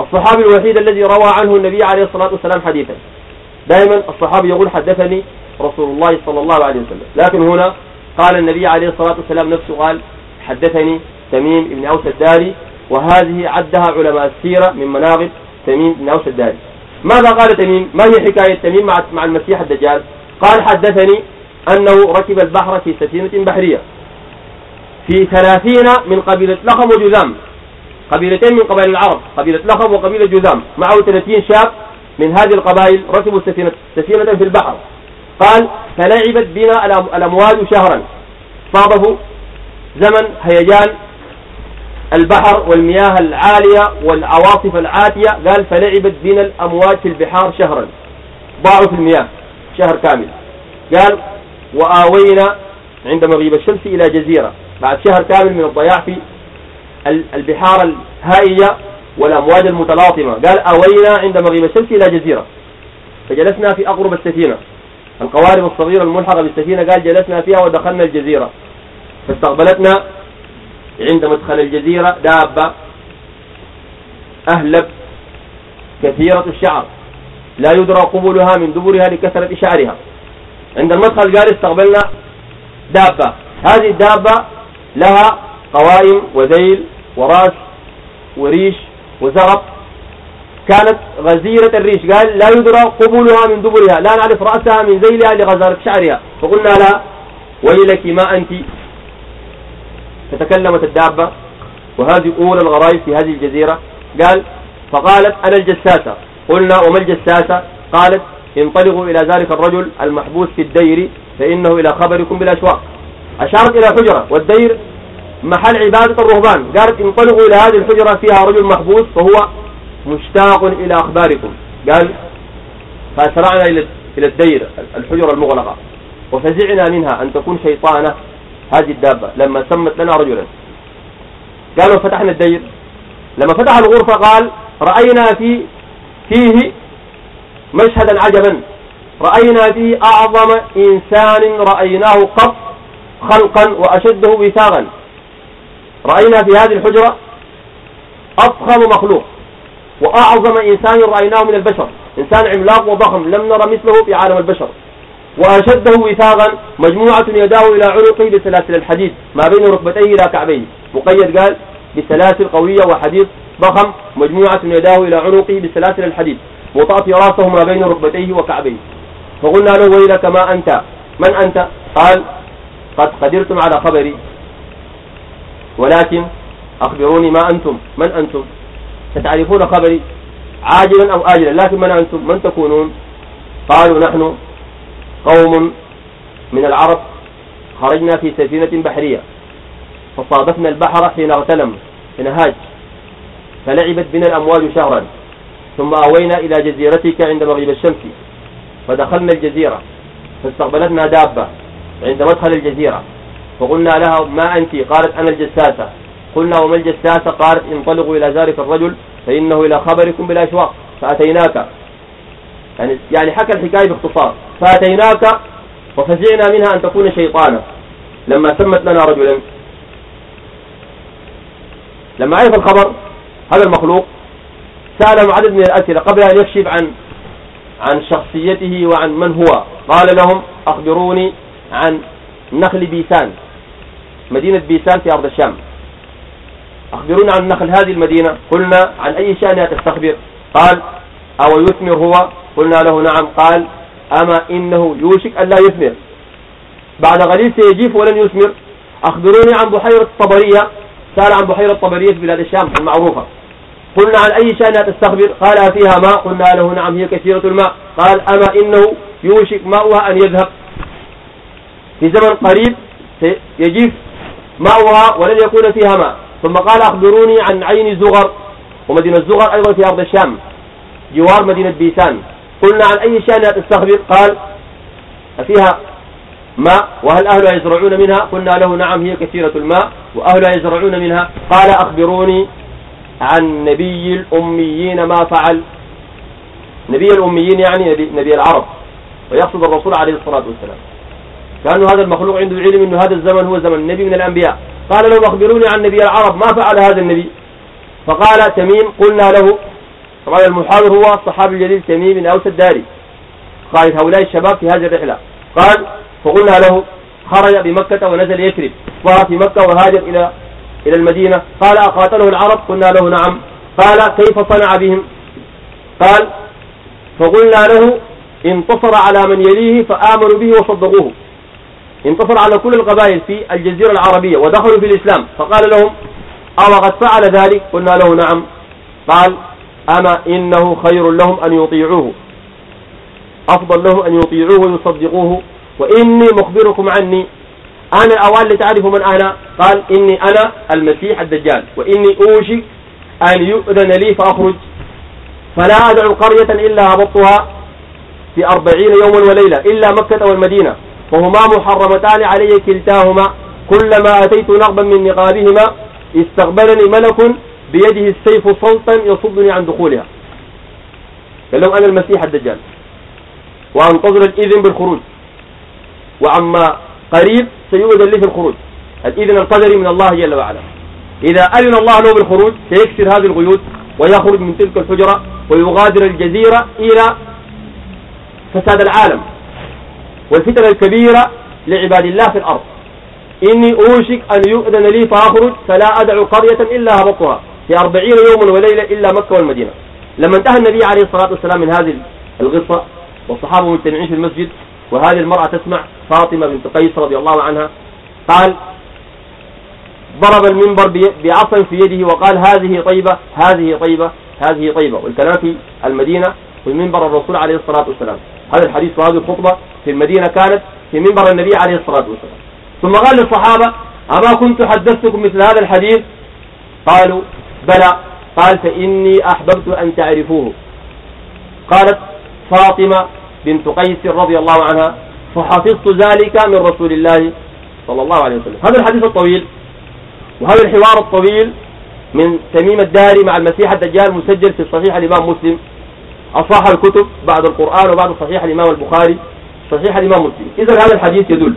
Speaker 1: الصحابي الوحيد الذي روى عنه النبي عليه الصلاة والسلام حديثا دائما الصحابي يقول حدثني رسول الله صلى الله عليه وسلم لكن هنا قال النبي عليه الصلاة والسلام نفسه قال حدثني تميم بن أوس الداري وهذه عدها علماء السيرة من مناقب تميم بن أوس الداري ماذا قال تميم ما هي حكاية تميم مع مع المسيح الدجال قال حدثني أنه ركب البحر في سفينة بحرية في ثلاثين من قبيلة لخم وجذام قبيلتين من قبائل العرب قبيلة لخب وقبيلة جذام معه 30 شاب من هذه القبائل ركبوا سفينة, سفينة في البحر قال فلعبت بنا الأمواج شهرا صابه زمن هيجان البحر والمياه العالية والعواصف العاتية قال فلعبت بنا الأمواج في البحار شهرا ضاعوا في المياه شهر كامل قال وآوينا عند مغيب الشمس إلى جزيرة بعد شهر كامل من الضياع في البحار الهائية والأمواج المتلاطمة قال أوينا عند مغيب الشمس إلى جزيرة فجلسنا في أقرب السفينة القوارب الصغيرة الملحقة بالسفينة قال جلسنا فيها ودخلنا الجزيرة فاستقبلتنا عند مدخل الجزيرة دابة أهلب كثيرة الشعر لا يدرى قبولها من دبرها لكثرة شعرها عند المدخل قال استقبلنا دابة هذه الدابة لها قوائم وذيل وراس وريش وزرق كانت غزيرة الريش قال لا يدرى قبولها من دبرها لا نعرف رأسها من ذيلها لغزارة شعرها فقلنا لا ويلك ما أنت فتكلمت الدابة وهذه أولى الغرائب في هذه الجزيرة قال فقالت أنا الجساسة قلنا وما الجساسة قالت انطلقوا إلى ذلك الرجل المحبوس في الدير فإنه إلى خبركم بالأشواق أشارت إلى حجرة والدير محل عبادة الرهبان قالت انطلقوا إلى هذه الحجرة فيها رجل محبوس فهو مشتاق إلى أخباركم قال فأسرعنا إلى الدير الحجرة المغلقة وفزعنا منها أن تكون شيطانة هذه الدابة لما سمت لنا رجلا قالوا فتحنا الدير لما فتح الغرفة قال رأينا في فيه مشهدا عجبا رأينا فيه أعظم إنسان رأيناه قط خلقا وأشده وثاقا رأينا في هذه الحجرة أفخم مخلوق وأعظم إنسان رأيناه من البشر إنسان عملاق وضخم لم نرى مثله في عالم البشر وأشده وثاقا مجموعة يداه إلى عنقه بسلاسل الحديد ما بين ركبتيه إلى كعبيه مقيد قال بسلاسل قوية وحديد ضخم مجموعة يداه إلى عنقه بسلاسل الحديد وطأت راسه ما بين ركبتيه وكعبيه فقلنا له ويلك ما أنت من أنت قال قد قدرتم على خبري ولكن أخبروني ما أنتم من أنتم ستعرفون خبري عاجلا أو آجلا لكن من أنتم من تكونون قالوا نحن قوم من العرب خرجنا في سفينة بحرية فصادفنا البحر حين اغتلم انهاج فلعبت بنا الأمواج شهرا ثم أوينا إلى جزيرتك عند مغيب الشمس فدخلنا الجزيرة فاستقبلتنا دابة عند مدخل الجزيرة فقلنا لها ما أنت قالت أنا الجساسة قلنا وما الجساسة قالت انطلقوا إلى ذلك الرجل فإنه إلى خبركم بالأشواق فأتيناك يعني يعني حكى الحكاية باختصار فأتيناك وفزعنا منها أن تكون شيطانا لما سمت لنا رجلا لما عرف الخبر هذا المخلوق سأل عدد من الأسئلة قبل أن يكشف عن عن شخصيته وعن من هو قال لهم أخبروني عن نخل بيسان مدينة بيسان في أرض الشام أخبرونا عن نخل هذه المدينة قلنا عن أي شأنها تستخبر قال أو يثمر هو قلنا له نعم قال أما إنه يوشك أن لا يثمر بعد قليل سيجيف ولن يثمر أخبروني عن بحيرة الطبرية سأل عن بحيرة الطبرية في بلاد الشام المعروفة قلنا عن أي شأنها تستخبر قال فيها ماء قلنا له نعم هي كثيرة الماء قال أما إنه يوشك ماؤها أن يذهب في زمن قريب يجيف ماؤها ولن يكون فيها ماء ثم قال أخبروني عن عين زغر ومدينة زغر أيضا في أرض الشام جوار مدينة بيسان قلنا عن أي شأن تستخبر قال فيها ماء وهل أهلها يزرعون منها قلنا له نعم هي كثيرة الماء وأهلها يزرعون منها قال أخبروني عن نبي الأميين ما فعل نبي الأميين يعني نبي, نبي العرب ويقصد الرسول عليه الصلاة والسلام كأنه هذا المخلوق عنده علم أنه هذا الزمن هو زمن النبي من الأنبياء قال لهم أخبروني عن نبي العرب ما فعل هذا النبي فقال تميم قلنا له طبعا المحاضر هو الصحابي الجليل تميم بن أوس الداري قائد هؤلاء الشباب في هذه الرحلة قال فقلنا له خرج بمكة ونزل يثرب وهو في مكة وهاجر إلى إلى المدينة قال أقاتله العرب قلنا له نعم قال كيف صنع بهم قال فقلنا له انتصر على من يليه فآمنوا به وصدقوه انتصر على كل القبائل في الجزيرة العربية ودخلوا في الإسلام فقال لهم أو قد فعل ذلك قلنا له نعم قال أما إنه خير لهم أن يطيعوه أفضل لهم أن يطيعوه ويصدقوه وإني مخبركم عني أنا أول تعرف من أنا قال إني أنا المسيح الدجال وإني أوشك أن يؤذن لي فأخرج فلا أدعو قرية إلا هبطتها في أربعين يوما وليلة إلا مكة والمدينة وهما محرمتان علي كلتاهما كلما أتيت نقبا من نقابهما استقبلني ملك بيده السيف صوتا يصدني عن دخولها قال لهم أنا المسيح الدجال وأنتظر الإذن بالخروج وعما قريب سيؤذن لي في الخروج الإذن القدري من الله جل وعلا إذا أذن الله له بالخروج سيكسر هذه الغيوت ويخرج من تلك الحجرة ويغادر الجزيرة إلى فساد العالم والفتن الكبيرة لعباد الله في الأرض إني أوشك أن يؤذن لي فأخرج فلا أدع قرية إلا هبطها في أربعين يوما وليلة إلا مكة والمدينة لما انتهى النبي عليه الصلاة والسلام من هذه القصة والصحابة مجتمعين في المسجد وهذه المرأة تسمع فاطمة بنت قيس رضي الله عنها قال ضرب المنبر بعصا في يده وقال هذه طيبة هذه طيبة هذه طيبة والكلام في المدينة والمنبر الرسول عليه الصلاة والسلام هذا الحديث وهذه الخطبة في المدينة كانت في منبر النبي عليه الصلاة والسلام ثم قال للصحابة أما كنت حدثتكم مثل هذا الحديث قالوا بلى قال فإني أحببت أن تعرفوه قالت فاطمة بنت قيس رضي الله عنها فحفظت ذلك من رسول الله صلى الله عليه وسلم هذا الحديث الطويل وهذا الحوار الطويل من تميم الداري مع المسيح الدجال مسجل في صحيح الإمام مسلم أصح الكتب بعد القرآن وبعد صحيح الإمام البخاري صحيح الإمام مسلم إذا هذا الحديث يدل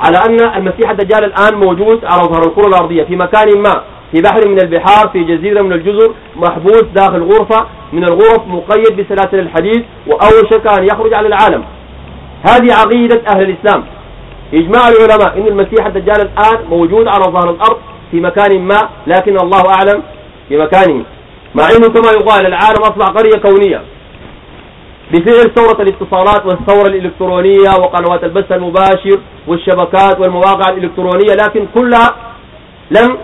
Speaker 1: على أن المسيح الدجال الآن موجود على ظهر الكرة الأرضية في مكان ما في بحر من البحار في جزيرة من الجزر محبوس داخل غرفة من الغرف مقيد بسلاسل الحديد وأول شك أن يخرج على العالم هذه عقيدة أهل الإسلام إجماع العلماء أن المسيح الدجال الآن موجود على ظهر الأرض في مكان ما لكن الله أعلم بمكانه مع أنه كما يقال العالم أصبح قرية كونية بفعل ثورة الاتصالات والثورة الإلكترونية وقنوات البث المباشر والشبكات والمواقع الإلكترونية لكن كلها لم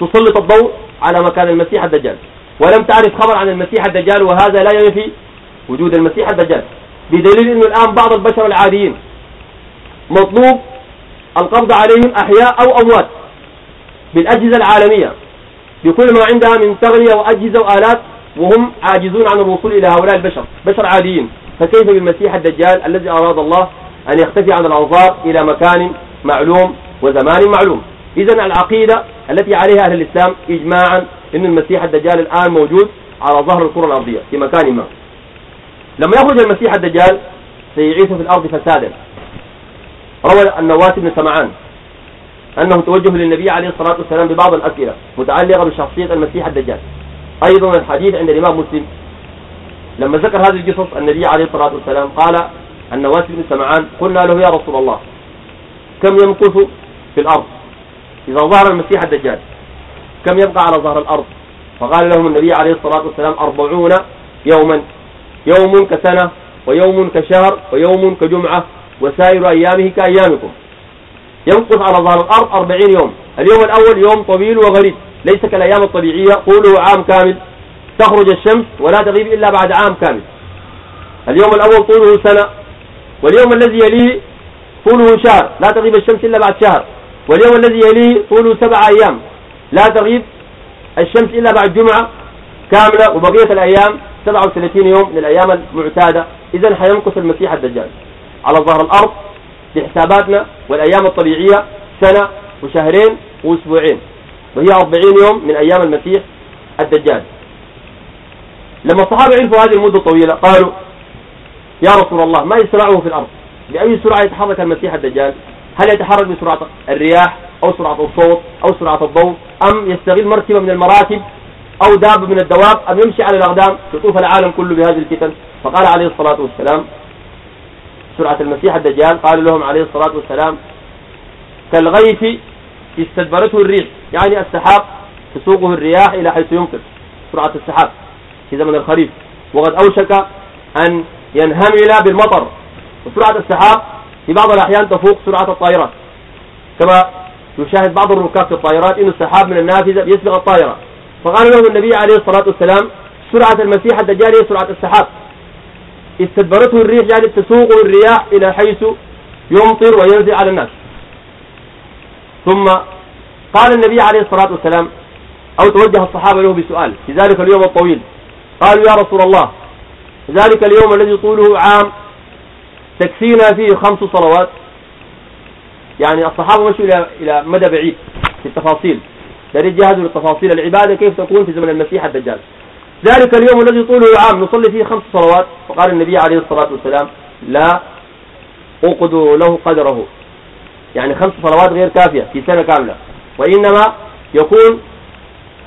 Speaker 1: تسلط الضوء على مكان المسيح الدجال ولم تعرف خبر عن المسيح الدجال وهذا لا ينفي وجود المسيح الدجال بدليل أنه الآن بعض البشر العاديين مطلوب القبض عليهم أحياء أو أموات بالأجهزة العالمية بكل ما عندها من تغذية وأجهزة وآلات وهم عاجزون عن الوصول إلى هؤلاء البشر بشر عاديين فكيف بالمسيح الدجال الذي أراد الله أن يختفي عن الأنظار إلى مكان معلوم وزمان معلوم إذا العقيدة التي عليها أهل الإسلام إجماعا أن المسيح الدجال الآن موجود على ظهر الكرة الأرضية في مكان ما لما يخرج المسيح الدجال سيعيث في الأرض فسادا روى النواس بن سمعان أنه توجه للنبي عليه الصلاة والسلام ببعض الأسئلة متعلقة بشخصية المسيح الدجال أيضا الحديث عند الإمام مسلم لما ذكر هذه القصص النبي عليه الصلاة والسلام قال أن واسف بن سمعان قلنا له يا رسول الله كم يمكث في الأرض إذا ظهر المسيح الدجال كم يبقى على ظهر الأرض فقال لهم النبي عليه الصلاة والسلام أربعون يوما يوم كسنة ويوم كشهر ويوم كجمعة وسائر أيامه كأيامكم يمكث على ظهر الأرض 40 يوم اليوم الأول يوم طويل وغريب ليس كالأيام الطبيعية طوله عام كامل تخرج الشمس ولا تغيب إلا بعد عام كامل اليوم الأول طوله سنة واليوم الذي يليه طوله شهر لا تغيب الشمس إلا بعد شهر واليوم الذي يليه طوله سبع أيام لا تغيب الشمس إلا بعد جمعة كاملة وبقية الأيام 37 يوم من الأيام المعتادة إذا حينقص المسيح الدجال على ظهر الأرض في حساباتنا والأيام الطبيعية سنة وشهرين وأسبوعين وهي أربعين يوم من أيام المسيح الدجال لما الصحابة عرفوا هذه المدة الطويلة قالوا يا رسول الله ما يسرعه في الأرض بأي سرعة يتحرك المسيح الدجال هل يتحرك بسرعة الرياح أو سرعة الصوت أو سرعة الضوء أم يستغل مركبة من المراكب أو دابة من الدواب أم يمشي على الأقدام يطوف العالم كله بهذه الفتن فقال عليه الصلاة والسلام سرعة المسيح الدجال قال لهم عليه الصلاة والسلام كالغيث استدبرته الريح يعني السحاب تسوقه الرياح إلى حيث يمكن سرعة السحاب في زمن الخريف وقد أوشك أن ينهمل بالمطر وسرعة السحاب في بعض الأحيان تفوق سرعة الطائرات كما يشاهد بعض الركاب في الطائرات أن السحاب من النافذة يسبق الطائرة فقال لهم النبي عليه الصلاة والسلام سرعة المسيح الدجال هي سرعة السحاب استدبرته الريح يعني تسوقه الرياح إلى حيث يمطر وينزع على الناس ثم قال النبي عليه الصلاة والسلام أو توجه الصحابة له بسؤال في ذلك اليوم الطويل قالوا يا رسول الله ذلك اليوم الذي طوله عام تكفينا فيه خمس صلوات يعني الصحابة مشوا إلى إلى مدى بعيد في التفاصيل لذلك يعني جهزوا للتفاصيل العبادة كيف تكون في زمن المسيح الدجال ذلك اليوم الذي طوله عام نصلي فيه خمس صلوات فقال النبي عليه الصلاة والسلام لا أقد له قدره يعني خمس صلوات غير كافية في سنة كاملة وإنما يكون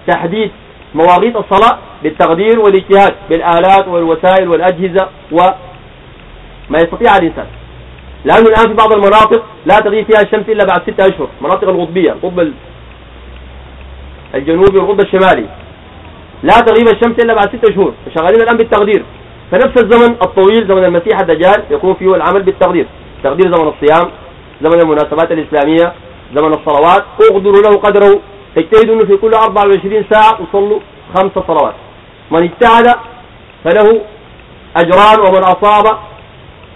Speaker 1: تحديد مواقيت الصلاة بالتقدير والاجتهاد بالآلات والوسائل والأجهزة وما يستطيع الإنسان لأنه الآن في بعض المناطق لا تغيب فيها الشمس إلا بعد ستة أشهر مناطق القطبية القطب الجنوبي والقطب الشمالي لا تغيب الشمس إلا بعد ستة شهور فشغالين الآن بالتقدير فنفس الزمن الطويل زمن المسيح الدجال يكون فيه العمل بالتقدير تقدير زمن الصيام زمن المناسبات الإسلامية زمن الصلوات اقدروا له قدره اجتهدوا أنه في كل 24 ساعة وصلوا خمس صلوات من اجتهد فله أجران ومن أصاب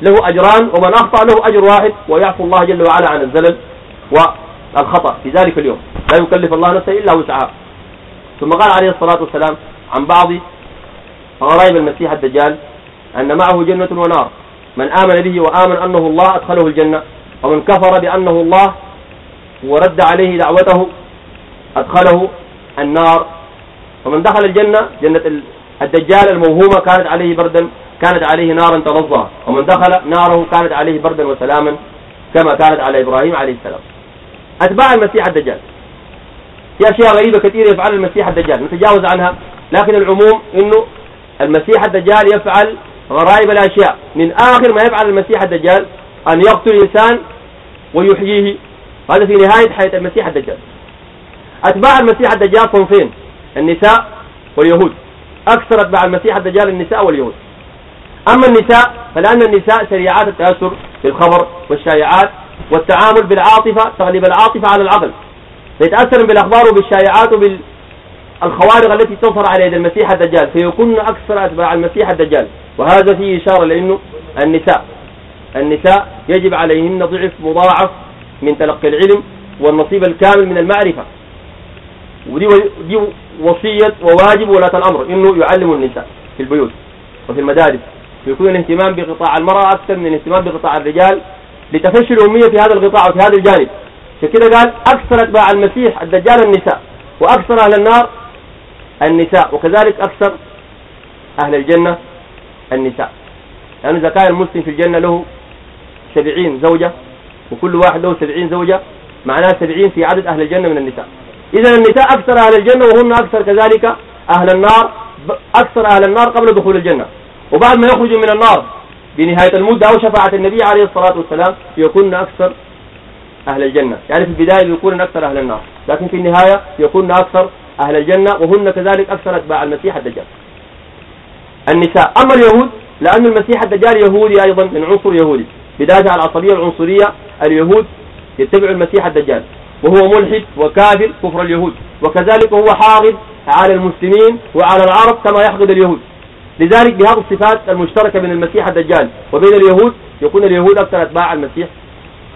Speaker 1: له أجران ومن أخطأ له أجر واحد ويعفو الله جل وعلا عن الزلل والخطأ في ذلك اليوم لا يكلف الله نفسه إلا وسعها ثم قال عليه الصلاة والسلام عن بعض غرائب المسيح الدجال أن معه جنة ونار من آمن به وآمن أنه الله أدخله الجنة ومن كفر بأنه الله ورد عليه دعوته أدخله النار ومن دخل الجنة جنة الدجال الموهومة كانت عليه بردا كانت عليه نارا تلظى ومن دخل ناره كانت عليه بردا وسلاما كما كانت على إبراهيم عليه السلام أتباع المسيح الدجال في أشياء غريبة كثيرة يفعل المسيح الدجال نتجاوز عنها لكن العموم أنه المسيح الدجال يفعل غرائب الأشياء من آخر ما يفعل المسيح الدجال أن يقتل إنسان ويحييه هذا في نهاية حياة المسيح الدجال أتباع المسيح الدجال صنفين النساء واليهود أكثر أتباع المسيح الدجال النساء واليهود أما النساء فلأن النساء سريعات التأثر بالخبر والشائعات والتعامل بالعاطفة تغلب العاطفة على العقل فيتأثر بالأخبار وبالشائعات وبالخوارق التي تظهر على يد المسيح الدجال فيكون أكثر أتباع المسيح الدجال وهذا فيه إشارة لأنه النساء النساء يجب عليهن ضعف مضاعف من تلقي العلم والنصيب الكامل من المعرفة ودي دي وصية وواجب ولاة الأمر إنه يعلم النساء في البيوت وفي المدارس فيكون الاهتمام بقطاع المرأة أكثر من الاهتمام بقطاع الرجال لتفشي الأمية في هذا القطاع وفي هذا الجانب عشان كده قال أكثر أتباع المسيح الدجال النساء وأكثر أهل النار النساء وكذلك أكثر أهل الجنة النساء لأنه إذا كان المسلم في الجنة له سبعين زوجة وكل واحد له سبعين زوجة معناه سبعين في عدد أهل الجنة من النساء إذا النساء أكثر أهل الجنة وهن أكثر كذلك أهل النار أكثر أهل النار قبل دخول الجنة وبعد ما يخرجوا من النار بنهاية المدة أو شفاعة النبي عليه الصلاة والسلام يكون أكثر أهل الجنة يعني في البداية يكون أكثر أهل النار لكن في النهاية يكون أكثر أهل الجنة وهن كذلك أكثر أتباع المسيح الدجال النساء أما اليهود لأن المسيح الدجال يهودي أيضا من عنصر يهودي بداية العصبية العنصرية اليهود يتبع المسيح الدجال وهو ملحد وكافر كفر اليهود وكذلك هو حاقد على المسلمين وعلى العرب كما يحقد اليهود لذلك بهذه الصفات المشتركة بين المسيح الدجال وبين اليهود يكون اليهود أكثر أتباع المسيح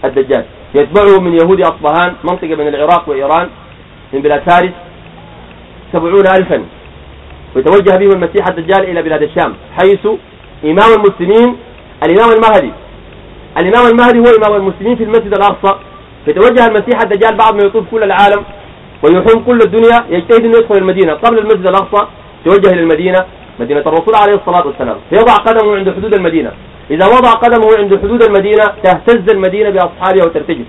Speaker 1: الدجال يتبعه من يهود أصبهان منطقة بين العراق وإيران من بلاد فارس سبعون ألفا ويتوجه بهم المسيح الدجال إلى بلاد الشام حيث إمام المسلمين الإمام المهدي الإمام المهدي هو إمام المسلمين في المسجد الأقصى فيتوجه المسيح الدجال بعد ما يطوف كل العالم ويحوم كل الدنيا يجتهد أن يدخل المدينة قبل المسجد الأقصى توجه إلى المدينة مدينة الرسول عليه الصلاة والسلام يضع قدمه عند حدود المدينة إذا وضع قدمه عند حدود المدينة تهتز المدينة بأصحابها وترتجف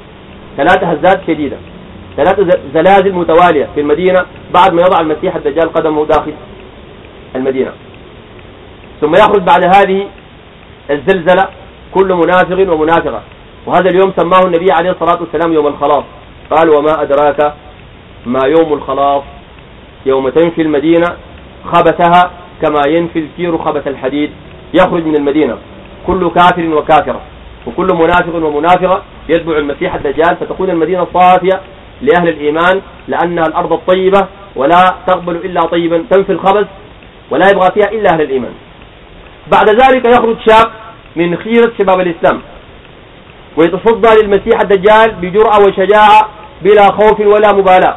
Speaker 1: ثلاث هزات شديدة ثلاث زلازل متوالية في المدينة بعد ما يضع المسيح الدجال قدمه داخل المدينة ثم يخرج بعد هذه الزلزلة كل منافق ومنافقة وهذا اليوم سماه النبي عليه الصلاة والسلام يوم الخلاص قال وما أدراك ما يوم الخلاص يوم تنفي المدينة خبثها كما ينفي الكير خبث الحديد يخرج من المدينة كل كافر وكافرة وكل منافق ومنافرة يتبع المسيح الدجال فتكون المدينة صافية لأهل الإيمان لأنها الأرض الطيبة ولا تقبل إلا طيبا تنفي الخبث ولا يبغى فيها إلا أهل الإيمان بعد ذلك يخرج شاب من خيرة شباب الإسلام ويتصدى للمسيح الدجال بجرأة وشجاعة بلا خوف ولا مبالاة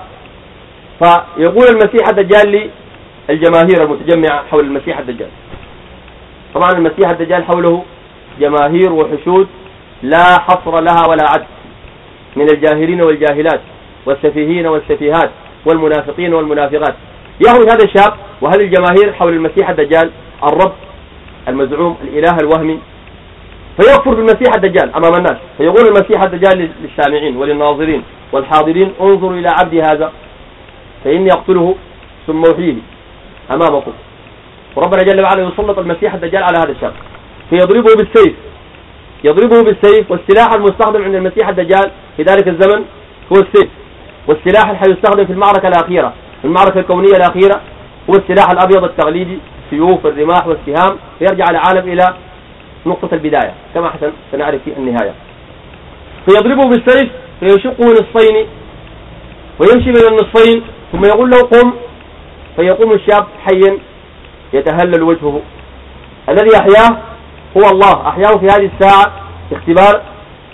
Speaker 1: فيقول المسيح الدجال لي الجماهير المتجمعة حول المسيح الدجال طبعا المسيح الدجال حوله جماهير وحشود لا حصر لها ولا عد من الجاهلين والجاهلات والسفيهين والسفيهات والمنافقين والمنافقات يهوي هذا الشاب وهل الجماهير حول المسيح الدجال الرب المزعوم الإله الوهمي فيغفر بالمسيح الدجال أمام الناس فيقول المسيح الدجال للسامعين وللناظرين والحاضرين انظروا إلى عبدي هذا فإني أقتله ثم أحييه أمامكم وربنا جل وعلا يسلط المسيح الدجال على هذا الشاب فيضربه بالسيف يضربه بالسيف والسلاح المستخدم عند المسيح الدجال في ذلك الزمن هو السيف والسلاح اللي حيستخدم في المعركة الأخيرة المعركة الكونية الأخيرة هو السلاح الأبيض التقليدي سيوف الرماح والسهام فيرجع العالم إلى نقطة البداية كما حسن سنعرف في النهاية فيضربه بالسيف فيشقه نصفين ويمشي بين النصفين ثم يقول له قم فيقوم الشاب حيا يتهلل وجهه الذي أحياه هو الله أحياه في هذه الساعة اختبار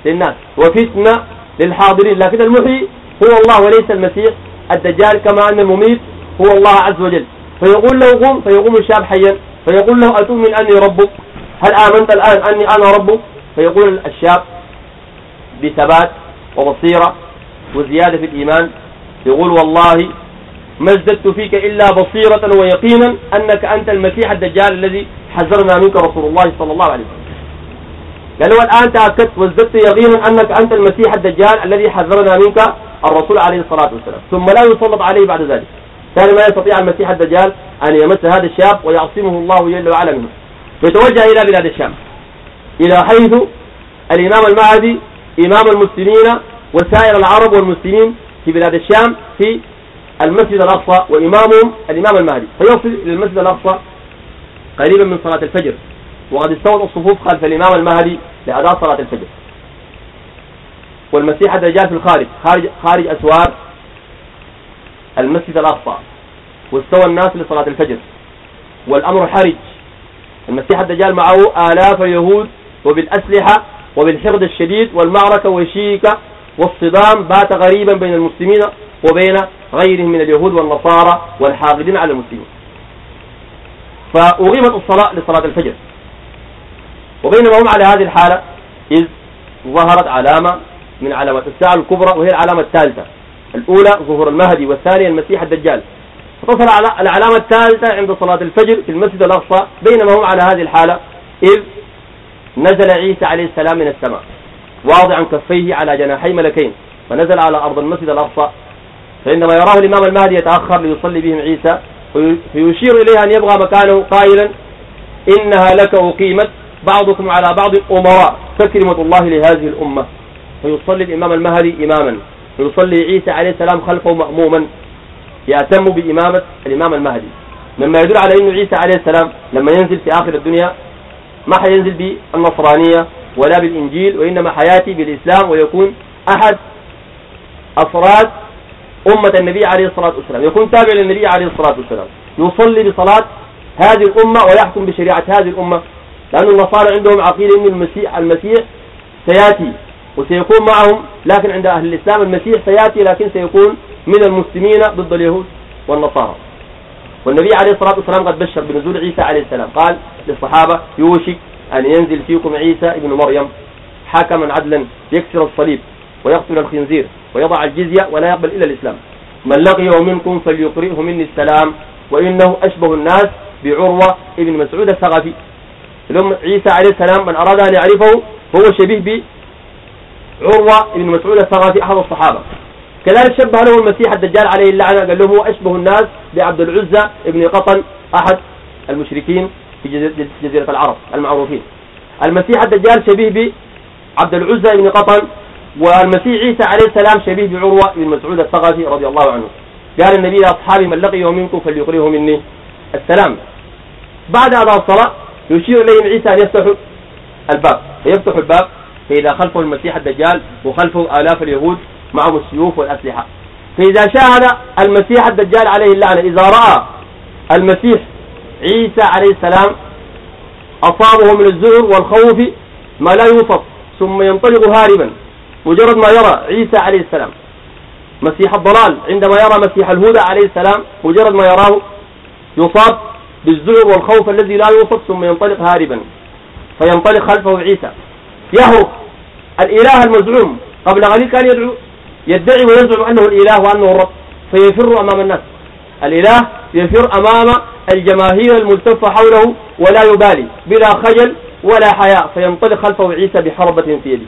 Speaker 1: للناس وفتنة للحاضرين لكن المحيي هو الله وليس المسيح الدجال كما أن المميت هو الله عز وجل فيقول له قم فيقوم الشاب حيا فيقول له أتؤمن أني ربك هل آمنت الآن أني أنا ربك فيقول الشاب بثبات وبصيرة وزيادة في الإيمان يقول والله ما ازددت فيك إلا بصيرة ويقينا أنك أنت المسيح الدجال الذي حذرنا منك رسول الله صلى الله عليه وسلم لأنه الآن تأكدت وازددت يقينا أنك أنت المسيح الدجال الذي حذرنا منك الرسول عليه الصلاة والسلام ثم لا يسلط عليه بعد ذلك كان ما يستطيع المسيح الدجال أن يمس هذا الشاب ويعصمه الله جل وعلا منه فيتوجه إلى بلاد الشام إلى حيث الإمام المعدي إمام المسلمين وسائر العرب والمسلمين في بلاد الشام في المسجد الأقصى وإمامهم الإمام المهدي فيصل إلى المسجد الأقصى قريبا من صلاة الفجر وقد استوت الصفوف خلف الإمام المهدي لأداء صلاة الفجر والمسيح الدجال في الخارج خارج, خارج أسوار المسجد الأقصى واستوى الناس لصلاة الفجر والأمر حرج المسيح الدجال معه آلاف اليهود وبالأسلحة وبالحقد الشديد والمعركة والشيكة والصدام بات غريبا بين المسلمين وبين غيرهم من اليهود والنصارى والحاقدين على المسلمين فأقيمت الصلاة لصلاة الفجر وبينما هم على هذه الحالة إذ ظهرت علامة من علامات الساعة الكبرى وهي العلامة الثالثة الأولى ظهور المهدي والثانية المسيح الدجال فتصل على العلامة الثالثة عند صلاة الفجر في المسجد الأقصى بينما هم على هذه الحالة إذ نزل عيسى عليه السلام من السماء واضعا كفيه على جناحي ملكين فنزل على أرض المسجد الأقصى فإنما يراه الإمام المهدي يتأخر ليصلي بهم عيسى فيشير إليه أن يبغى مكانه قائلا إنها لك أقيمت بعضكم على بعض أمراء فكلمة الله لهذه الأمة فيصلي الإمام المهدي إماما ويصلي عيسى عليه السلام خلفه مأموما يأتم بإمامة الإمام المهدي مما يدل على أن عيسى عليه السلام لما ينزل في آخر الدنيا ما حينزل بالنصرانية ولا بالإنجيل وإنما حياتي بالإسلام ويكون أحد أفراد أمة النبي عليه الصلاة والسلام يكون تابع للنبي عليه الصلاة والسلام يصلي بصلاة هذه الأمة ويحكم بشريعة هذه الأمة لأن النصارى عندهم عقيدة أن المسيح, المسيح سيأتي وسيكون معهم لكن عند أهل الإسلام المسيح سيأتي لكن سيكون من المسلمين ضد اليهود والنصارى والنبي عليه الصلاة والسلام قد بشر بنزول عيسى عليه السلام قال للصحابة يوشك أن ينزل فيكم عيسى ابن مريم حكما عدلا يكسر الصليب ويقتل الخنزير ويضع الجزية ولا يقبل إلا الإسلام من لقيه منكم فليقرئه مني السلام وإنه أشبه الناس بعروة ابن مسعود الثغفي لما عيسى عليه السلام من أراد أن يعرفه فهو شبيه بعروة ابن مسعود الثغفي أحد الصحابة كذلك شبه له المسيح الدجال عليه اللعنة قال له هو أشبه الناس بعبد العزة ابن قطن أحد المشركين في جزيرة العرب المعروفين المسيح الدجال شبيه بعبد العزة ابن قطن والمسيح عيسى عليه السلام شبيه بعروة بن مسعود الثقفي رضي الله عنه قال النبي لأصحابه من لقي منكم فليقريه مني السلام بعد أداء الصلاة يشير إليهم عيسى أن يفتحوا الباب فيفتح الباب فإذا خلفه المسيح الدجال وخلفه آلاف اليهود معهم السيوف والأسلحة فإذا شاهد المسيح الدجال عليه اللعنة إذا رأى المسيح عيسى عليه السلام أصابه من الزهر والخوف ما لا يوصف ثم ينطلق هاربا مجرد ما يرى عيسى عليه السلام مسيح الضلال عندما يرى مسيح الهدى عليه السلام مجرد ما يراه يصاب بالزعر والخوف الذي لا يوصف ثم ينطلق هاربا فينطلق خلفه عيسى يهرب الإله المزعوم قبل قليل كان يدعو يدعي ويزعم أنه الإله وأنه الرب فيفر أمام الناس الإله يفر أمام الجماهير الملتفة حوله ولا يبالي بلا خجل ولا حياء فينطلق خلفه عيسى بحربة في يده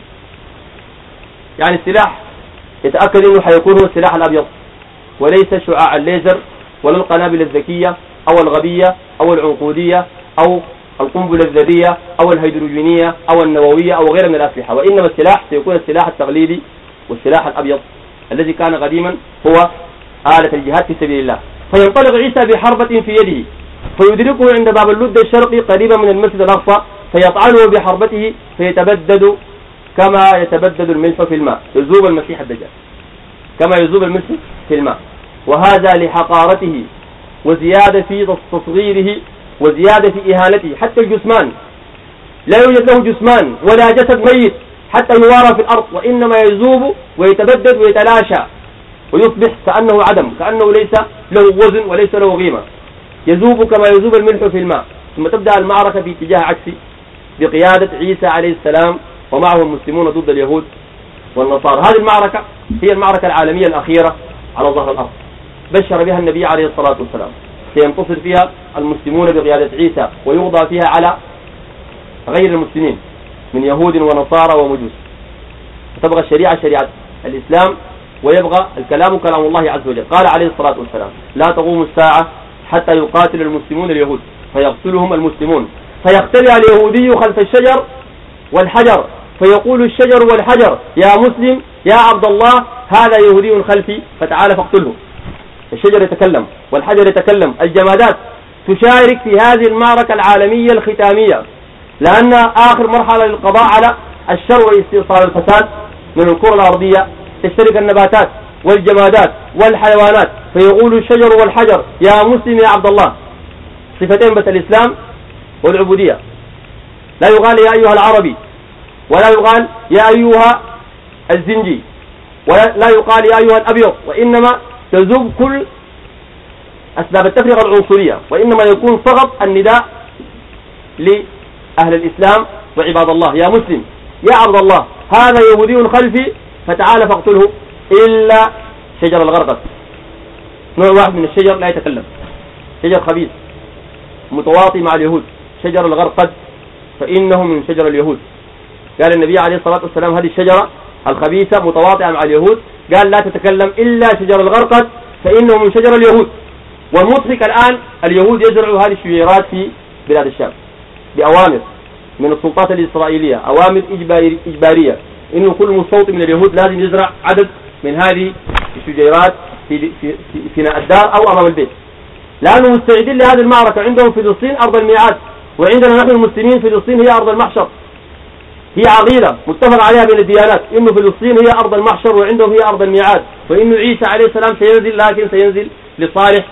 Speaker 1: يعني السلاح يتأكد انه حيكون هو السلاح الابيض وليس شعاع الليزر ولا القنابل الذكية او الغبية او العنقودية او القنبلة الذرية او الهيدروجينية او النووية او غيرها من الاسلحة وانما السلاح سيكون السلاح التقليدي والسلاح الابيض الذي كان قديما هو آلة الجهاد في سبيل الله فينطلق عيسى بحربة في يده فيدركه عند باب اللد الشرقي قريبا من المسجد الأقصى فيطعنه بحربته فيتبدد كما يتبدد الملح في الماء يذوب المسيح الدجال كما يذوب الملح في الماء وهذا لحقارته وزيادة في تصغيره وزيادة في إهانته حتى الجثمان لا يوجد له جثمان ولا جسد ميت حتى يوارى في الأرض وإنما يذوب ويتبدد ويتلاشى ويصبح كأنه عدم كأنه ليس له وزن وليس له قيمة يذوب كما يذوب الملح في الماء ثم تبدأ المعركة في اتجاه عكسي بقيادة عيسى عليه السلام ومعه المسلمون ضد اليهود والنصارى هذه المعركة هي المعركة العالمية الأخيرة على ظهر الأرض بشر بها النبي عليه الصلاة والسلام سينتصر فيها المسلمون بقيادة عيسى ويقضى فيها على غير المسلمين من يهود ونصارى ومجوس تبغى الشريعة شريعة الإسلام ويبغى الكلام كلام الله عز وجل قال عليه الصلاة والسلام لا تقوم الساعة حتى يقاتل المسلمون اليهود فيقتلهم المسلمون فيخترع اليهودي خلف الشجر والحجر فيقول الشجر والحجر يا مسلم يا عبد الله هذا يهودي خلفي فتعال فاقتله الشجر يتكلم والحجر يتكلم الجمادات تشارك في هذه المعركة العالمية الختامية لأن آخر مرحلة للقضاء على الشر واستئصال الفساد من الكرة الأرضية تشترك النباتات والجمادات والحيوانات فيقول الشجر والحجر يا مسلم يا عبد الله صفتين بس الإسلام والعبودية لا يقال يا أيها العربي ولا يقال يا أيها الزنجي ولا لا يقال يا أيها الأبيض وإنما تذوب كل أسباب التفرقة العنصرية وإنما يكون فقط النداء لأهل الإسلام وعباد الله يا مسلم يا عبد الله هذا يهودي خلفي فتعال فاقتله إلا شجر الغرقد نوع واحد من الشجر لا يتكلم شجر خبيث متواطي مع اليهود شجر الغرقد فإنه من شجر اليهود قال النبي عليه الصلاة والسلام هذه الشجرة الخبيثة متواطئة مع اليهود قال لا تتكلم إلا شجر الغرقد فإنه من شجر اليهود والمضحك الآن اليهود يزرعوا هذه الشجيرات في بلاد الشام بأوامر من السلطات الإسرائيلية أوامر إجباري إجبارية إنه كل مستوطن من اليهود لازم يزرع عدد من هذه الشجيرات في في فناء الدار أو أمام البيت لأنهم مستعدين لهذه المعركة عندهم فلسطين أرض الميعاد وعندنا نحن المسلمين فلسطين هي أرض المحشر هي عقيدة متفق عليها بين الديانات إن فلسطين هي أرض المحشر وعندهم هي أرض الميعاد فإن عيسى عليه السلام سينزل لكن سينزل لصالح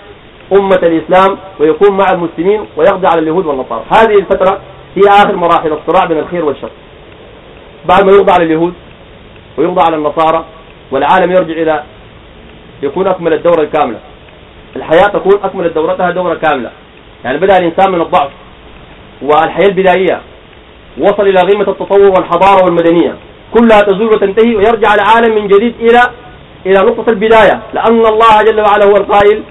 Speaker 1: أمة الإسلام ويكون مع المسلمين ويقضي على اليهود والنصارى هذه الفترة هي آخر مراحل الصراع بين الخير والشر بعد ما يقضى على اليهود ويقضى على النصارى والعالم يرجع إلى يكون أكمل الدورة الكاملة الحياة تكون أكملت دورتها دورة كاملة يعني بدأ الإنسان من الضعف والحياة البدائية وصل إلى قمة التطور والحضارة والمدنية كلها تزول وتنتهي ويرجع العالم من جديد إلى إلى نقطة البداية لأن الله جل وعلا هو القائل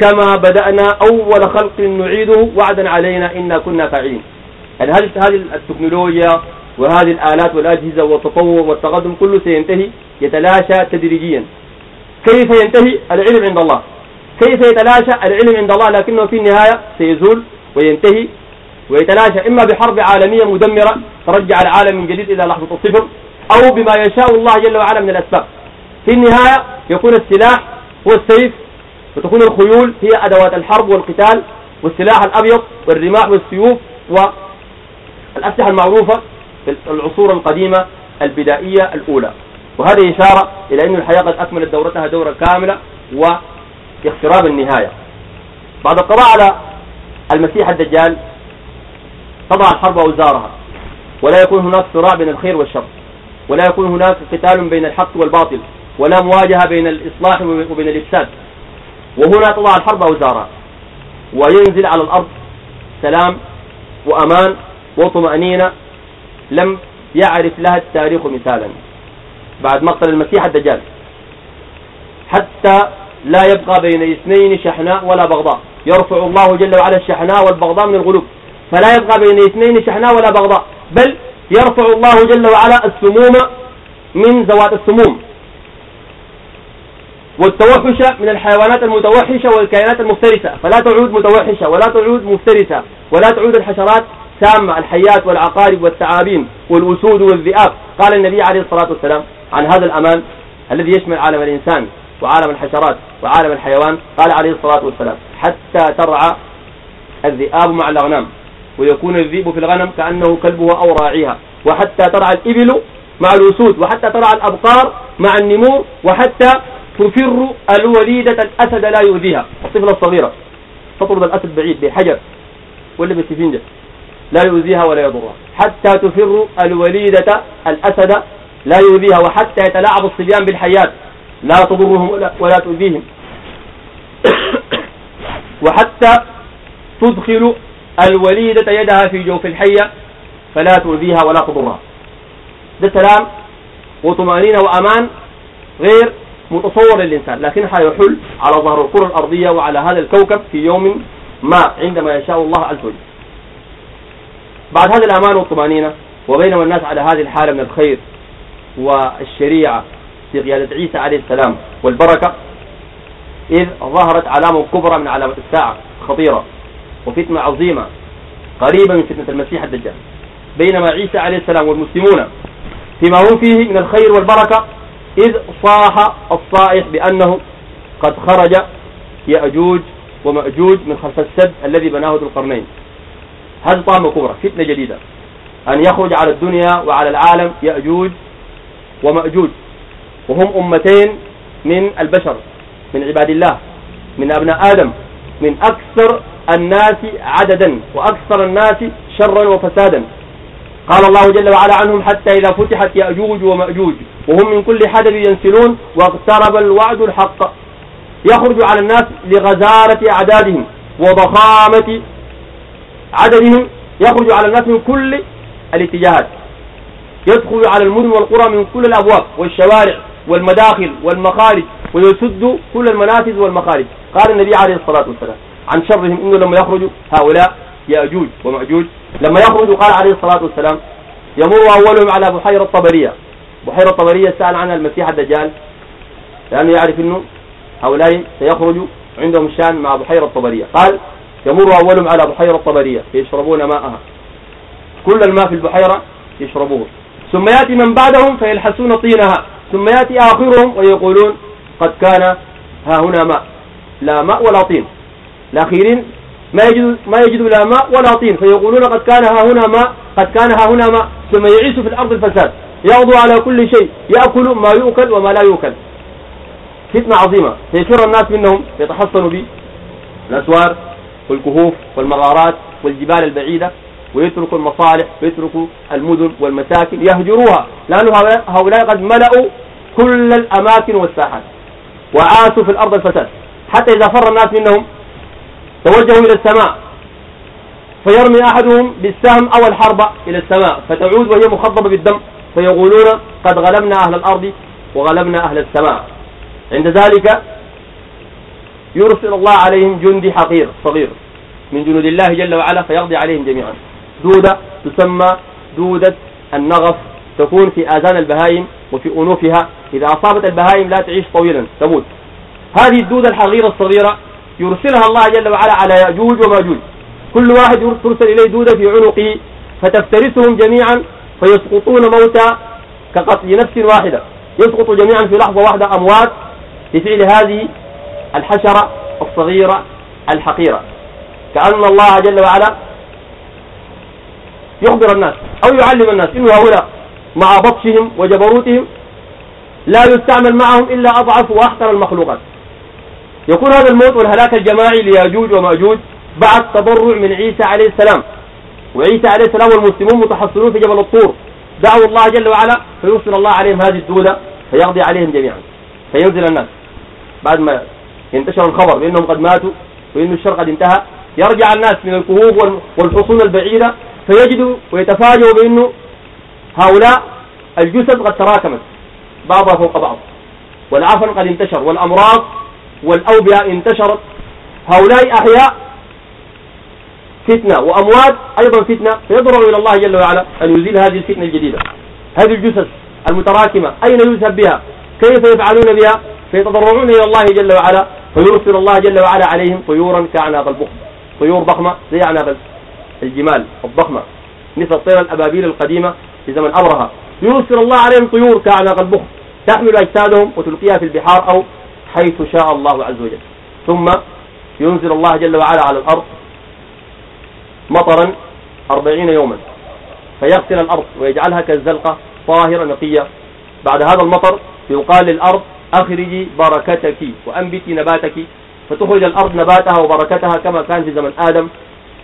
Speaker 1: كما بدأنا أول خلق نعيده وعدا علينا إنا كنا فاعلين يعني هذه التكنولوجيا وهذه الآلات والأجهزة والتطور والتقدم كله سينتهي يتلاشى تدريجيا كيف ينتهي العلم عند الله كيف يتلاشى العلم عند الله لكنه في النهاية سيزول وينتهي ويتلاشى إما بحرب عالمية مدمرة ترجع العالم من جديد إلى لحظة الصفر أو بما يشاء الله جل وعلا من الأسباب في النهاية يكون السلاح هو السيف وتكون الخيول هي أدوات الحرب والقتال والسلاح الأبيض والرماح والسيوف والأسلحة المعروفة في العصور القديمة البدائية الأولى وهذه إشارة إلى أن الحياة قد أكملت دورتها دورة كاملة واقتراب النهاية بعد القضاء على المسيح الدجال تضع الحرب أوزارها ولا يكون هناك صراع بين الخير والشر ولا يكون هناك قتال بين الحق والباطل ولا مواجهة بين الإصلاح وبين الإفساد وهنا تضع الحرب أوزارها وينزل على الأرض سلام وأمان وطمأنينة لم يعرف لها التاريخ مثالا بعد مقتل المسيح الدجال حتى لا يبقى بين اثنين شحناء ولا بغضاء يرفع الله جل وعلا الشحناء والبغضاء من الغلوب فلا يبقى بين اثنين شحناء ولا بغضاء بل يرفع الله جل وعلا السموم من ذوات السموم والتوحش من الحيوانات المتوحشة والكائنات المفترسة فلا تعود متوحشة ولا تعود مفترسة ولا تعود الحشرات سامة الحيات والعقارب والثعابين والأسود والذئاب قال النبي عليه الصلاة والسلام عن هذا الأمان الذي يشمل عالم الإنسان وعالم الحشرات وعالم الحيوان قال عليه الصلاة والسلام حتى ترعى الذئاب مع الأغنام ويكون الذئب في الغنم كأنه كلبها أو راعيها وحتى ترعى الإبل مع الأسود وحتى ترعى الأبقار مع النمور وحتى تفر الوليدة الأسد لا يؤذيها الطفلة الصغيرة تطرد الأسد بعيد بحجر ولا بسفنجة لا يؤذيها ولا يضرها حتى تفر الوليدة الأسد لا يؤذيها وحتى يتلاعب الصبيان بالحيات لا تضرهم ولا تؤذيهم وحتى تدخل الوليدة يدها في جوف الحية فلا تؤذيها ولا تضرها ده سلام وطمأنينة وأمان غير متصور للإنسان لكن حيحل على ظهر الكرة الأرضية وعلى هذا الكوكب في يوم ما عندما يشاء الله عز وجل بعد هذا الأمان والطمأنينة وبينما الناس على هذه الحالة من الخير والشريعة في قيادة عيسى عليه السلام والبركة إذ ظهرت علامة كبرى من علامة الساعة خطيرة وفتنة عظيمة قريبة من فتنة المسيح الدجال بينما عيسى عليه السلام والمسلمون فيما هم فيه من الخير والبركة إذ صاح الصائح بأنه قد خرج يأجوج ومأجوج من خلف السد الذي بناه ذو القرنين هذه طامة كبرى فتنة جديدة أن يخرج على الدنيا وعلى العالم يأجوج ومأجوج وهم أمتين من البشر من عباد الله من أبناء آدم من أكثر الناس عددا وأكثر الناس شرا وفسادا قال الله جل وعلا عنهم حتى إذا فتحت يأجوج ومأجوج وهم من كل حدب ينسلون واقترب الوعد الحق يخرج على الناس لغزارة أعدادهم وضخامة عددهم يخرج على الناس من كل الاتجاهات يدخل على المدن والقرى من كل الأبواب والشوارع والمداخل والمخارج ويسد كل المنافذ والمخارج قال النبي عليه الصلاة والسلام عن شرهم انه لما يخرجوا هؤلاء ياجوج وماجوج لما يخرجوا قال عليه الصلاه والسلام يمر اولهم على بحيره طبريه بحيره طبريه سال عنها المسيح الدجال لانه يعرف انه هؤلاء سيخرجوا عندهم شان مع بحيره طبريه قال يمر اولهم على بحيره طبريه فيشربون ماءها كل الماء في البحيره يشربوه ثم ياتي من بعدهم فيلحسون طينها ثم ياتي اخرهم ويقولون قد كان ها هنا ماء لا ماء ولا طين الأخيرين ما يجد ما يجد لا ماء ولا طين فيقولون قد كان ها هنا ماء قد كان ها هنا ماء ثم يعيش في الأرض الفساد يغضو على كل شيء يأكل ما يؤكل وما لا يؤكل فتنة عظيمة فيفر الناس منهم يتحصنوا بالأسوار والكهوف والمغارات والجبال البعيدة ويتركوا المصالح ويتركوا المدن والمساكن يهجروها لأن هؤلاء قد ملأوا كل الأماكن والساحات وعاشوا في الأرض الفساد حتى إذا فر الناس منهم توجهوا إلى السماء فيرمي أحدهم بالسهم أو الحربة إلى السماء فتعود وهي مخضبة بالدم فيقولون قد غلبنا أهل الأرض وغلبنا أهل السماء عند ذلك يرسل الله عليهم جندي حقير صغير من جنود الله جل وعلا فيقضي عليهم جميعا دودة تسمى دودة النغف تكون في آذان البهائم وفي أنوفها إذا أصابت البهائم لا تعيش طويلا تموت هذه الدودة الحقيرة الصغيرة يرسلها الله جل وعلا على يأجوج وماجوج كل واحد يرسل إليه دودة في عنقه فتفترسهم جميعا فيسقطون موتى كقتل نفس واحدة يسقط جميعا في لحظة واحدة أموات لفعل هذه الحشرة الصغيرة الحقيرة كأن الله جل وعلا يخبر الناس أو يعلم الناس إن هؤلاء مع بطشهم وجبروتهم لا يستعمل معهم إلا أضعف وأحسن المخلوقات يكون هذا الموت والهلاك الجماعي لياجوج وماجوج بعد تضرع من عيسى عليه السلام وعيسى عليه السلام والمسلمون متحصنون في جبل الطور دعوا الله جل وعلا فيرسل الله عليهم هذه الدوله فيقضي عليهم جميعا فينزل الناس بعد ما ينتشر الخبر بأنهم قد ماتوا وأن الشر قد انتهى يرجع الناس من الكهوف والحصون البعيدة فيجدوا ويتفاجئوا بأنه هؤلاء الجثث قد تراكمت بعضها فوق بعض والعفن قد انتشر والأمراض والأوبئة انتشرت هؤلاء أحياء فتنة وأموات أيضا فتنة فيضرر إلى الله جل وعلا أن يزيل هذه الفتنة الجديدة هذه الجثث المتراكمة أين يذهب بها كيف يفعلون بها فيتضرعون إلى الله جل وعلا فيرسل الله جل وعلا عليهم طيورا كأعناق البخم طيور ضخمة زي أعناق الجمال الضخمة مثل طير الأبابيل القديمة في زمن أبرهة يرسل الله عليهم طيور كأعناق البخم تحمل أجسادهم وتلقيها في البحار أو حيث شاء الله عز وجل ثم ينزل الله جل وعلا على الأرض مطرا أربعين يوما فيغسل الأرض ويجعلها كالزلقة طاهرة نقية بعد هذا المطر يقال للأرض أخرجي بركتك وأنبتي نباتك فتخرج الأرض نباتها وبركتها كما كان في زمن آدم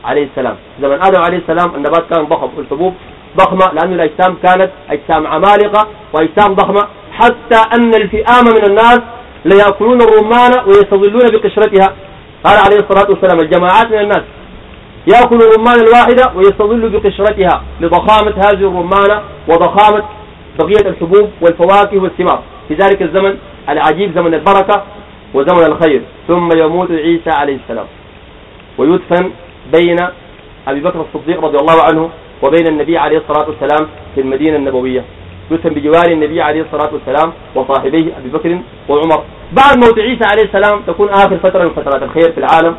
Speaker 1: عليه السلام زمن آدم عليه السلام النبات كان ضخم والحبوب ضخمة لأن الأجسام كانت أجسام عمالقة وأجسام ضخمة حتى أن الفئام من الناس ليأكلون الرمان ويستظلون بقشرتها قال عليه الصلاة والسلام الجماعات من الناس يأكل الرمان الواحدة ويستظل بقشرتها لضخامة هذه الرمانة وضخامة بقية الحبوب والفواكه والثمار في ذلك الزمن العجيب زمن البركة وزمن الخير ثم يموت عيسى عليه السلام ويدفن بين أبي بكر الصديق رضي الله عنه وبين النبي عليه الصلاة والسلام في المدينة النبوية يسكن بجوار النبي عليه الصلاة والسلام وصاحبيه أبي بكر وعمر بعد موت عيسى عليه السلام تكون آخر فترة من فترات الخير في العالم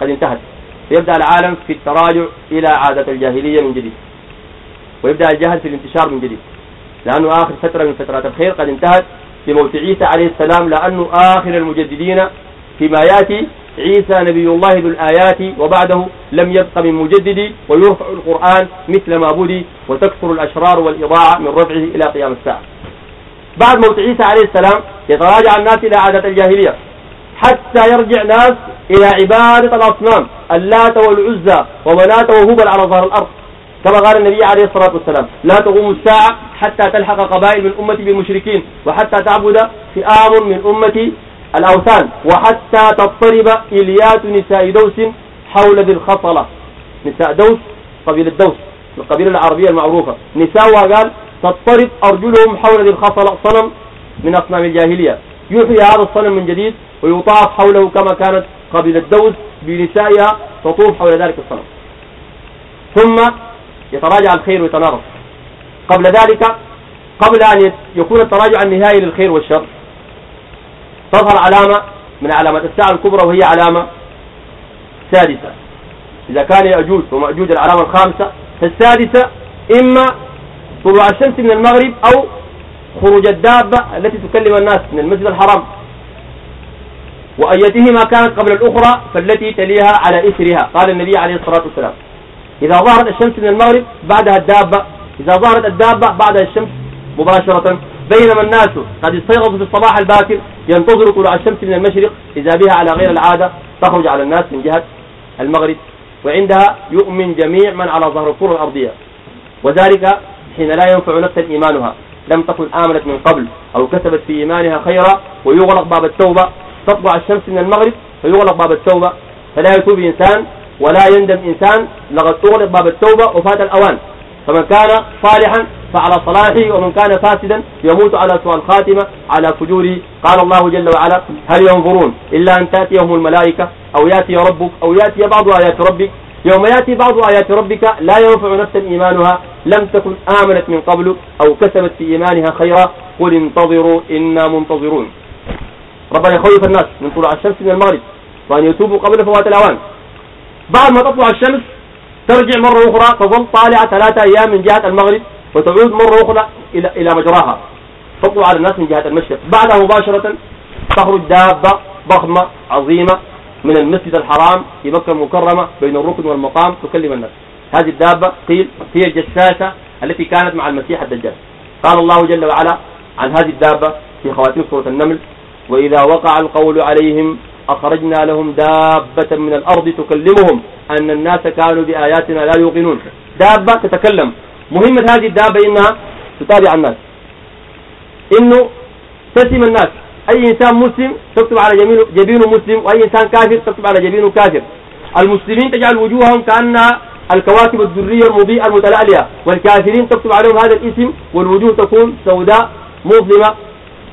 Speaker 1: قد انتهت فيبدأ العالم في التراجع إلى عادة الجاهلية من جديد ويبدأ الجهل في الانتشار من جديد لأنه آخر فترة من فترات الخير قد انتهت بموت عيسى عليه السلام لأنه آخر المجددين فيما يأتي عيسى نبي الله ذو الآيات وبعده لم يبق من مجدد ويرفع القرآن مثل ما بدي وتكثر الأشرار والإضاعة من رفعه إلى قيام الساعة بعد موت عيسى عليه السلام يتراجع الناس إلى عادة الجاهلية حتى يرجع ناس إلى عبادة الأصنام اللات والعزى ومنات وهبل على ظهر الأرض كما قال النبي عليه الصلاة والسلام لا تقوم الساعة حتى تلحق قبائل من أمتي بالمشركين وحتى تعبد فئام من أمتي الأوثان وحتى تضطرب إليات نساء دوس حول ذي الخصلة نساء دوس قبيلة دوس القبيلة العربية المعروفة نساء قال تضطرب أرجلهم حول ذي الخصلة صنم من أصنام الجاهلية يحيى هذا الصنم من جديد ويطاف حوله كما كانت قبيلة دوس بنسائها تطوف حول ذلك الصنم ثم يتراجع الخير ويتناقص قبل ذلك قبل أن يكون التراجع النهائي للخير والشر تظهر علامة من علامات الساعة الكبرى وهي علامة سادسة إذا كان يأجوج ومأجوج العلامة الخامسة فالسادسة إما طلوع الشمس من المغرب أو خروج الدابة التي تكلم الناس من المسجد الحرام وأيتهما كانت قبل الأخرى فالتي تليها على إثرها قال النبي عليه الصلاة والسلام إذا ظهرت الشمس من المغرب بعدها الدابة إذا ظهرت الدابة بعدها الشمس مباشرة بينما الناس قد استيقظوا في الصباح الباكر ينتظر طلوع الشمس من المشرق إذا بها على غير العادة تخرج على الناس من جهة المغرب وعندها يؤمن جميع من على ظهر الكرة الأرضية وذلك حين لا ينفع نفسا إيمانها لم تكن آمنت من قبل أو كسبت في إيمانها خيرا ويغلق باب التوبة تطلع الشمس من المغرب فيغلق باب التوبة فلا يتوب إنسان ولا يندم إنسان لقد أغلق باب التوبة وفات الأوان فمن كان صالحا فعلى صلاحه ومن كان فاسدا يموت على سوء الخاتمة على فجوره قال الله جل وعلا هل ينظرون إلا أن تأتيهم الملائكة أو يأتي ربك أو يأتي بعض آيات ربك يوم يأتي بعض آيات ربك لا ينفع نفسا إيمانها لم تكن آمنت من قبل أو كسبت في إيمانها خيرا قل انتظروا إنا منتظرون ربنا يخوف الناس من طلوع الشمس من المغرب وأن يتوبوا قبل فوات الأوان بعد ما تطلع الشمس ترجع مرة أخرى تظل طالعة ثلاثة أيام من جهة المغرب وتعود مرة أخرى إلى إلى مجراها تطلع على الناس من جهة المشرق بعدها مباشرة تخرج دابة ضخمة عظيمة من المسجد الحرام في مكة المكرمة بين الركن والمقام تكلم الناس هذه الدابة قيل هي الجساسة التي كانت مع المسيح الدجال قال الله جل وعلا عن هذه الدابة في خواتيم سورة النمل وإذا وقع القول عليهم أخرجنا لهم دابة من الأرض تكلمهم أن الناس كانوا بآياتنا لا يوقنون دابة تتكلم مهمة هذه الدابة إنها تتابع الناس إنه تسم الناس أي إنسان مسلم تكتب على جبينه مسلم وأي إنسان كافر تكتب على جبينه كافر المسلمين تجعل وجوههم كأنها الكواكب الذرية المضيئة المتلألئة والكافرين تكتب عليهم هذا الاسم والوجوه تكون سوداء مظلمة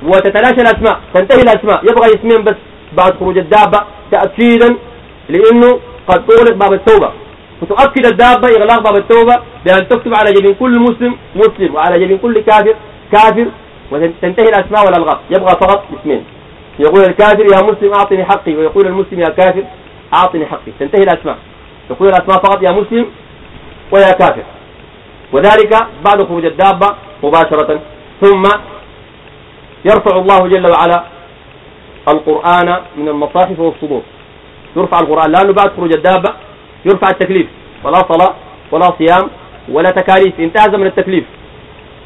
Speaker 1: وتتلاشى الأسماء تنتهي الأسماء يبغى اسمين بس بعد خروج الدابة تأكيدا لأنه قد أغلق باب التوبة وتؤكد الدابة إغلاق باب التوبة بأن تكتب على جبين كل مسلم مسلم وعلى جبين كل كافر كافر وتنتهي الأسماء والألغاب يبقى فقط اسمين يقول الكافر يا مسلم أعطني حقي ويقول المسلم يا كافر أعطني حقي تنتهي الأسماء يقول الأسماء فقط يا مسلم ويا كافر وذلك بعد خروج الدابة مباشرة ثم يرفع الله جل وعلا القرآن من المصاحف والصدور يرفع القرآن لأنه بعد خروج الدابة يرفع التكليف ولا صلاة ولا صيام ولا تكاليف انتهز من التكليف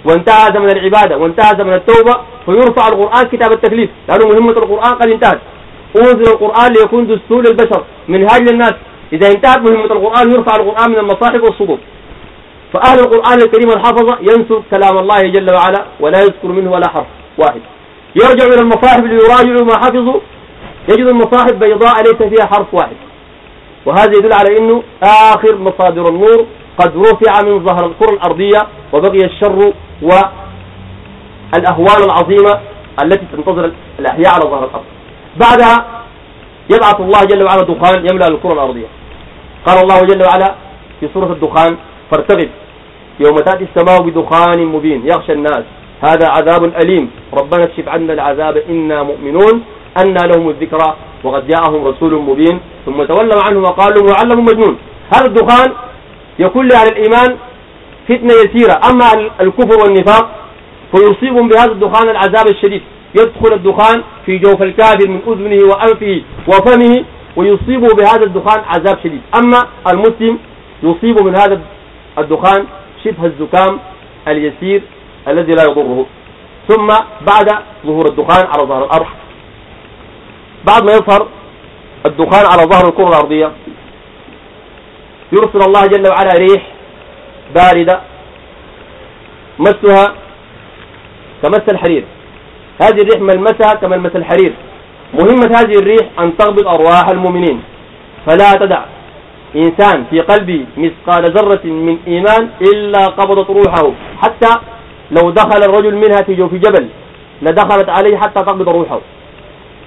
Speaker 1: وانتهز من العبادة وانتهز من التوبة فيرفع القرآن كتاب التكليف لأنه مهمة القرآن قد انتهت أنزل القرآن ليكون دستور للبشر منهاج للناس إذا انتهت مهمة القرآن يرفع القرآن من المصاحف والصدور فأهل القرآن الكريم والحفظة ينسوا كلام الله جل وعلا ولا يذكر منه ولا حرف واحد يرجع إلى المصاحف ليراجع ما حفظه يجد المصاحف بيضاء ليس فيها حرف واحد وهذا يدل على أنه آخر مصادر النور قد رفع من ظهر الكرة الأرضية وبقي الشر والأهوال العظيمة التي تنتظر الأحياء على ظهر الأرض بعدها يبعث الله جل وعلا دخان يملأ الكرة الأرضية قال الله جل وعلا في سورة الدخان فارتغب يوم تأتي السماء بدخان مبين يغشى الناس هذا عذاب أليم ربنا اكشف عنا العذاب إنا مؤمنون أنى لهم الذكرى وقد جاءهم رسول مبين ثم تولوا عنه وقالوا معلم مجنون هذا الدخان يكون على الإيمان فتنة يسيرة أما الكفر والنفاق فيصيبهم بهذا الدخان العذاب الشديد يدخل الدخان في جوف الكافر من أذنه وأنفه وفمه ويصيبه بهذا الدخان عذاب شديد أما المسلم يصيب من هذا الدخان شبه الزكام اليسير الذي لا يضره ثم بعد ظهور الدخان على ظهر الأرض بعد ما يظهر الدخان على ظهر الكرة الأرضية يرسل الله جل وعلا ريح باردة مسها كمس الحرير هذه الريح ملمسها كملمس الحرير مهمة هذه الريح أن تغبط أرواح المؤمنين فلا تدع إنسان في قلبه مثقال ذرة من إيمان إلا قبضت روحه حتى لو دخل الرجل منها في في جبل لدخلت عليه حتى تقبض روحه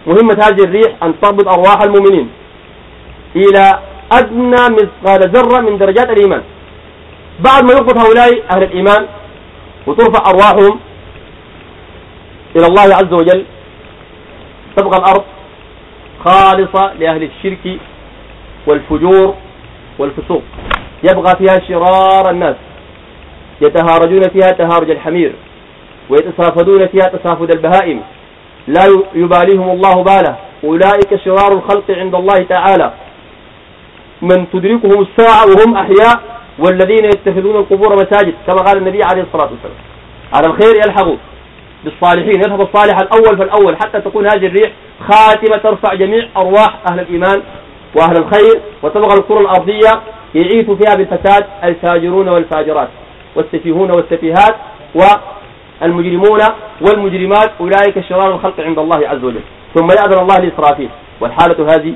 Speaker 1: مهمة هذه الريح أن تقبض أرواح المؤمنين إلى أدنى مثقال ذرة من درجات الإيمان بعد ما يقبض هؤلاء أهل الإيمان وترفع أرواحهم إلى الله عز وجل تبقى الأرض خالصة لأهل الشرك والفجور والفسوق يبقى فيها شرار الناس يتهارجون فيها تهارج الحمير ويتصافدون فيها تصافد البهائم لا يباليهم الله باله أولئك شرار الخلق عند الله تعالى من تدركهم الساعة وهم أحياء والذين يتخذون القبور مساجد كما قال النبي عليه الصلاة والسلام على الخير يلحقوا بالصالحين يذهب الصالح الأول فالأول حتى تكون هذه الريح خاتمة ترفع جميع أرواح أهل الإيمان وأهل الخير وتبغى الكرة الأرضية يعيث فيها بالفساد الفاجرون والفاجرات والسفيهون والسفيهات والمجرمون والمجرمات أولئك شرار الخلق عند الله عز وجل ثم يأذن الله لإسرافيل والحالة هذه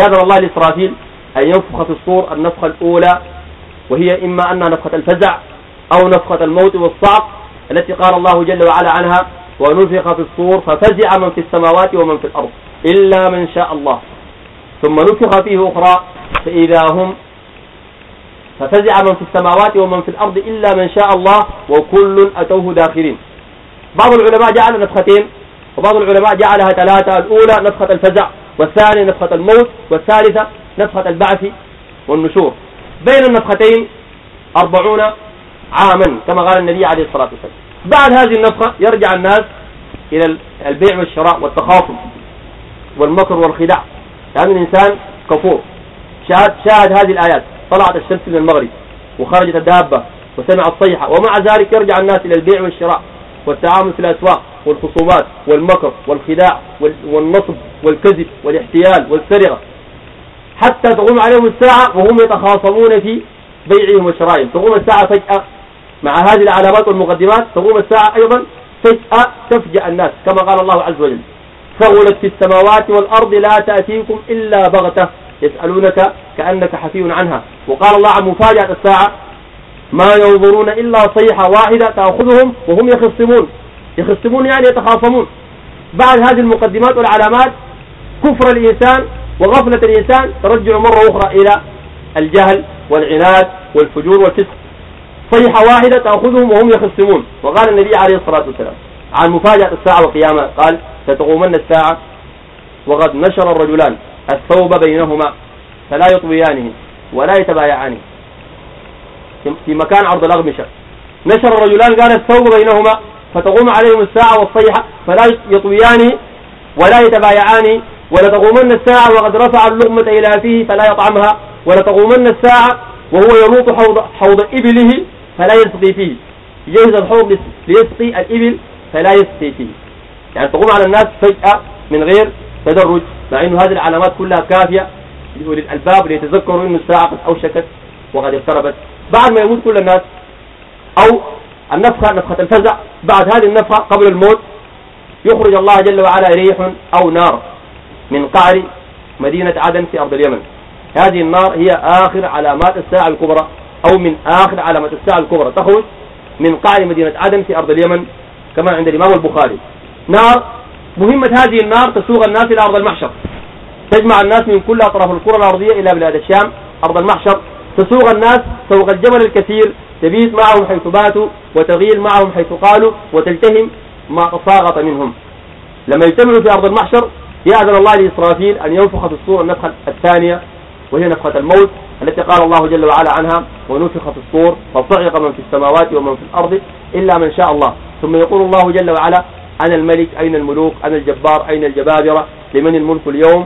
Speaker 1: يأذن الله لإسرافيل أن ينفخ في الصور النفخة الأولى وهي إما أنها نفخة الفزع أو نفخة الموت والصعق التي قال الله جل وعلا عنها ونفخ في الصور ففزع من في السماوات ومن في الأرض إلا من شاء الله ثم نفخ فيه أخرى فإذا هم ففزع من في السماوات ومن في الأرض إلا من شاء الله وكل أتوه داخلين بعض العلماء جعل نفختين وبعض العلماء جعلها ثلاثة الأولى نفخة الفزع والثانية نفخة الموت والثالثة نفخة البعث والنشور بين النفختين أربعون عاما كما قال النبي عليه الصلاة والسلام بعد هذه النفخة يرجع الناس إلى البيع والشراء والتخاصم والمكر والخداع لأن الإنسان كفور شاهد, شاهد هذه الآيات طلعت الشمس من المغرب وخرجت الدابة وسمع الصيحة ومع ذلك يرجع الناس إلى البيع والشراء والتعامل في الأسواق والخصومات والمكر والخداع والنصب والكذب والاحتيال والسرقة حتى تقوم عليهم الساعة وهم يتخاصمون في بيعهم وشرائهم تقوم الساعة فجأة مع هذه العلامات والمقدمات تقوم الساعة أيضا فجأة تفجأ الناس كما قال الله عز وجل ثغلت في السماوات والأرض لا تأتيكم إلا بغتة يسألونك كأنك حفي عنها وقال الله عن مفاجأة الساعة ما ينظرون إلا صيحة واحدة تأخذهم وهم يخصمون يخصمون يعني يتخاصمون بعد هذه المقدمات والعلامات كفر الإنسان وغفلة الإنسان ترجع مرة أخرى إلى الجهل والعناد والفجور والفسق صيحة واحدة تأخذهم وهم يخصمون وقال النبي عليه الصلاة والسلام عن مفاجأة الساعة وقيامة قال ستقومن الساعة وقد نشر الرجلان الثوب بينهما فلا يطويانه ولا يتبايعانه في مكان عرض الأغمشة نشر الرجلان قال الثوب بينهما فتقوم عليهم الساعة والصيحة فلا يطويان ولا يتبايعان ولتقومن الساعة وقد رفع اللغمة إلى فيه فلا يطعمها ولتقومن الساعة وهو يلوط حوض, حوض إبله فلا يسقي فيه يجهز الحوض ليسقي الإبل فلا يسقي فيه يعني تقوم على الناس فجأة من غير تدرج مع انه هذه العلامات كلها كافية لأولي الألباب ليتذكروا انه الساعة قد أوشكت وقد اقتربت بعد ما يموت كل الناس أو النفخة نفخة الفزع بعد هذه النفخة قبل الموت يخرج الله جل وعلا ريح أو نار من قعر مدينة عدن في أرض اليمن هذه النار هي آخر علامات الساعة الكبرى أو من آخر علامات الساعة الكبرى تخرج من قعر مدينة عدن في أرض اليمن كما عند الإمام البخاري نار مهمة هذه النار تسوق الناس إلى أرض المحشر تجمع الناس من كل أطراف الكرة الأرضية إلى بلاد الشام أرض المحشر تسوق الناس سوق الجبل الكثير تبيت معهم حيث باتوا وتغيل معهم حيث قالوا وتلتهم ما تساقط منهم لما يجتمعوا في أرض المحشر يأذن الله لإسرافيل أن ينفخ في الصور النفخة الثانية وهي نفخة الموت التي قال الله جل وعلا عنها ونفخ في الصور فصعق من في السماوات ومن في الأرض إلا من شاء الله ثم يقول الله جل وعلا أنا الملك أين الملوك أنا الجبار أين الجبابرة لمن الملك اليوم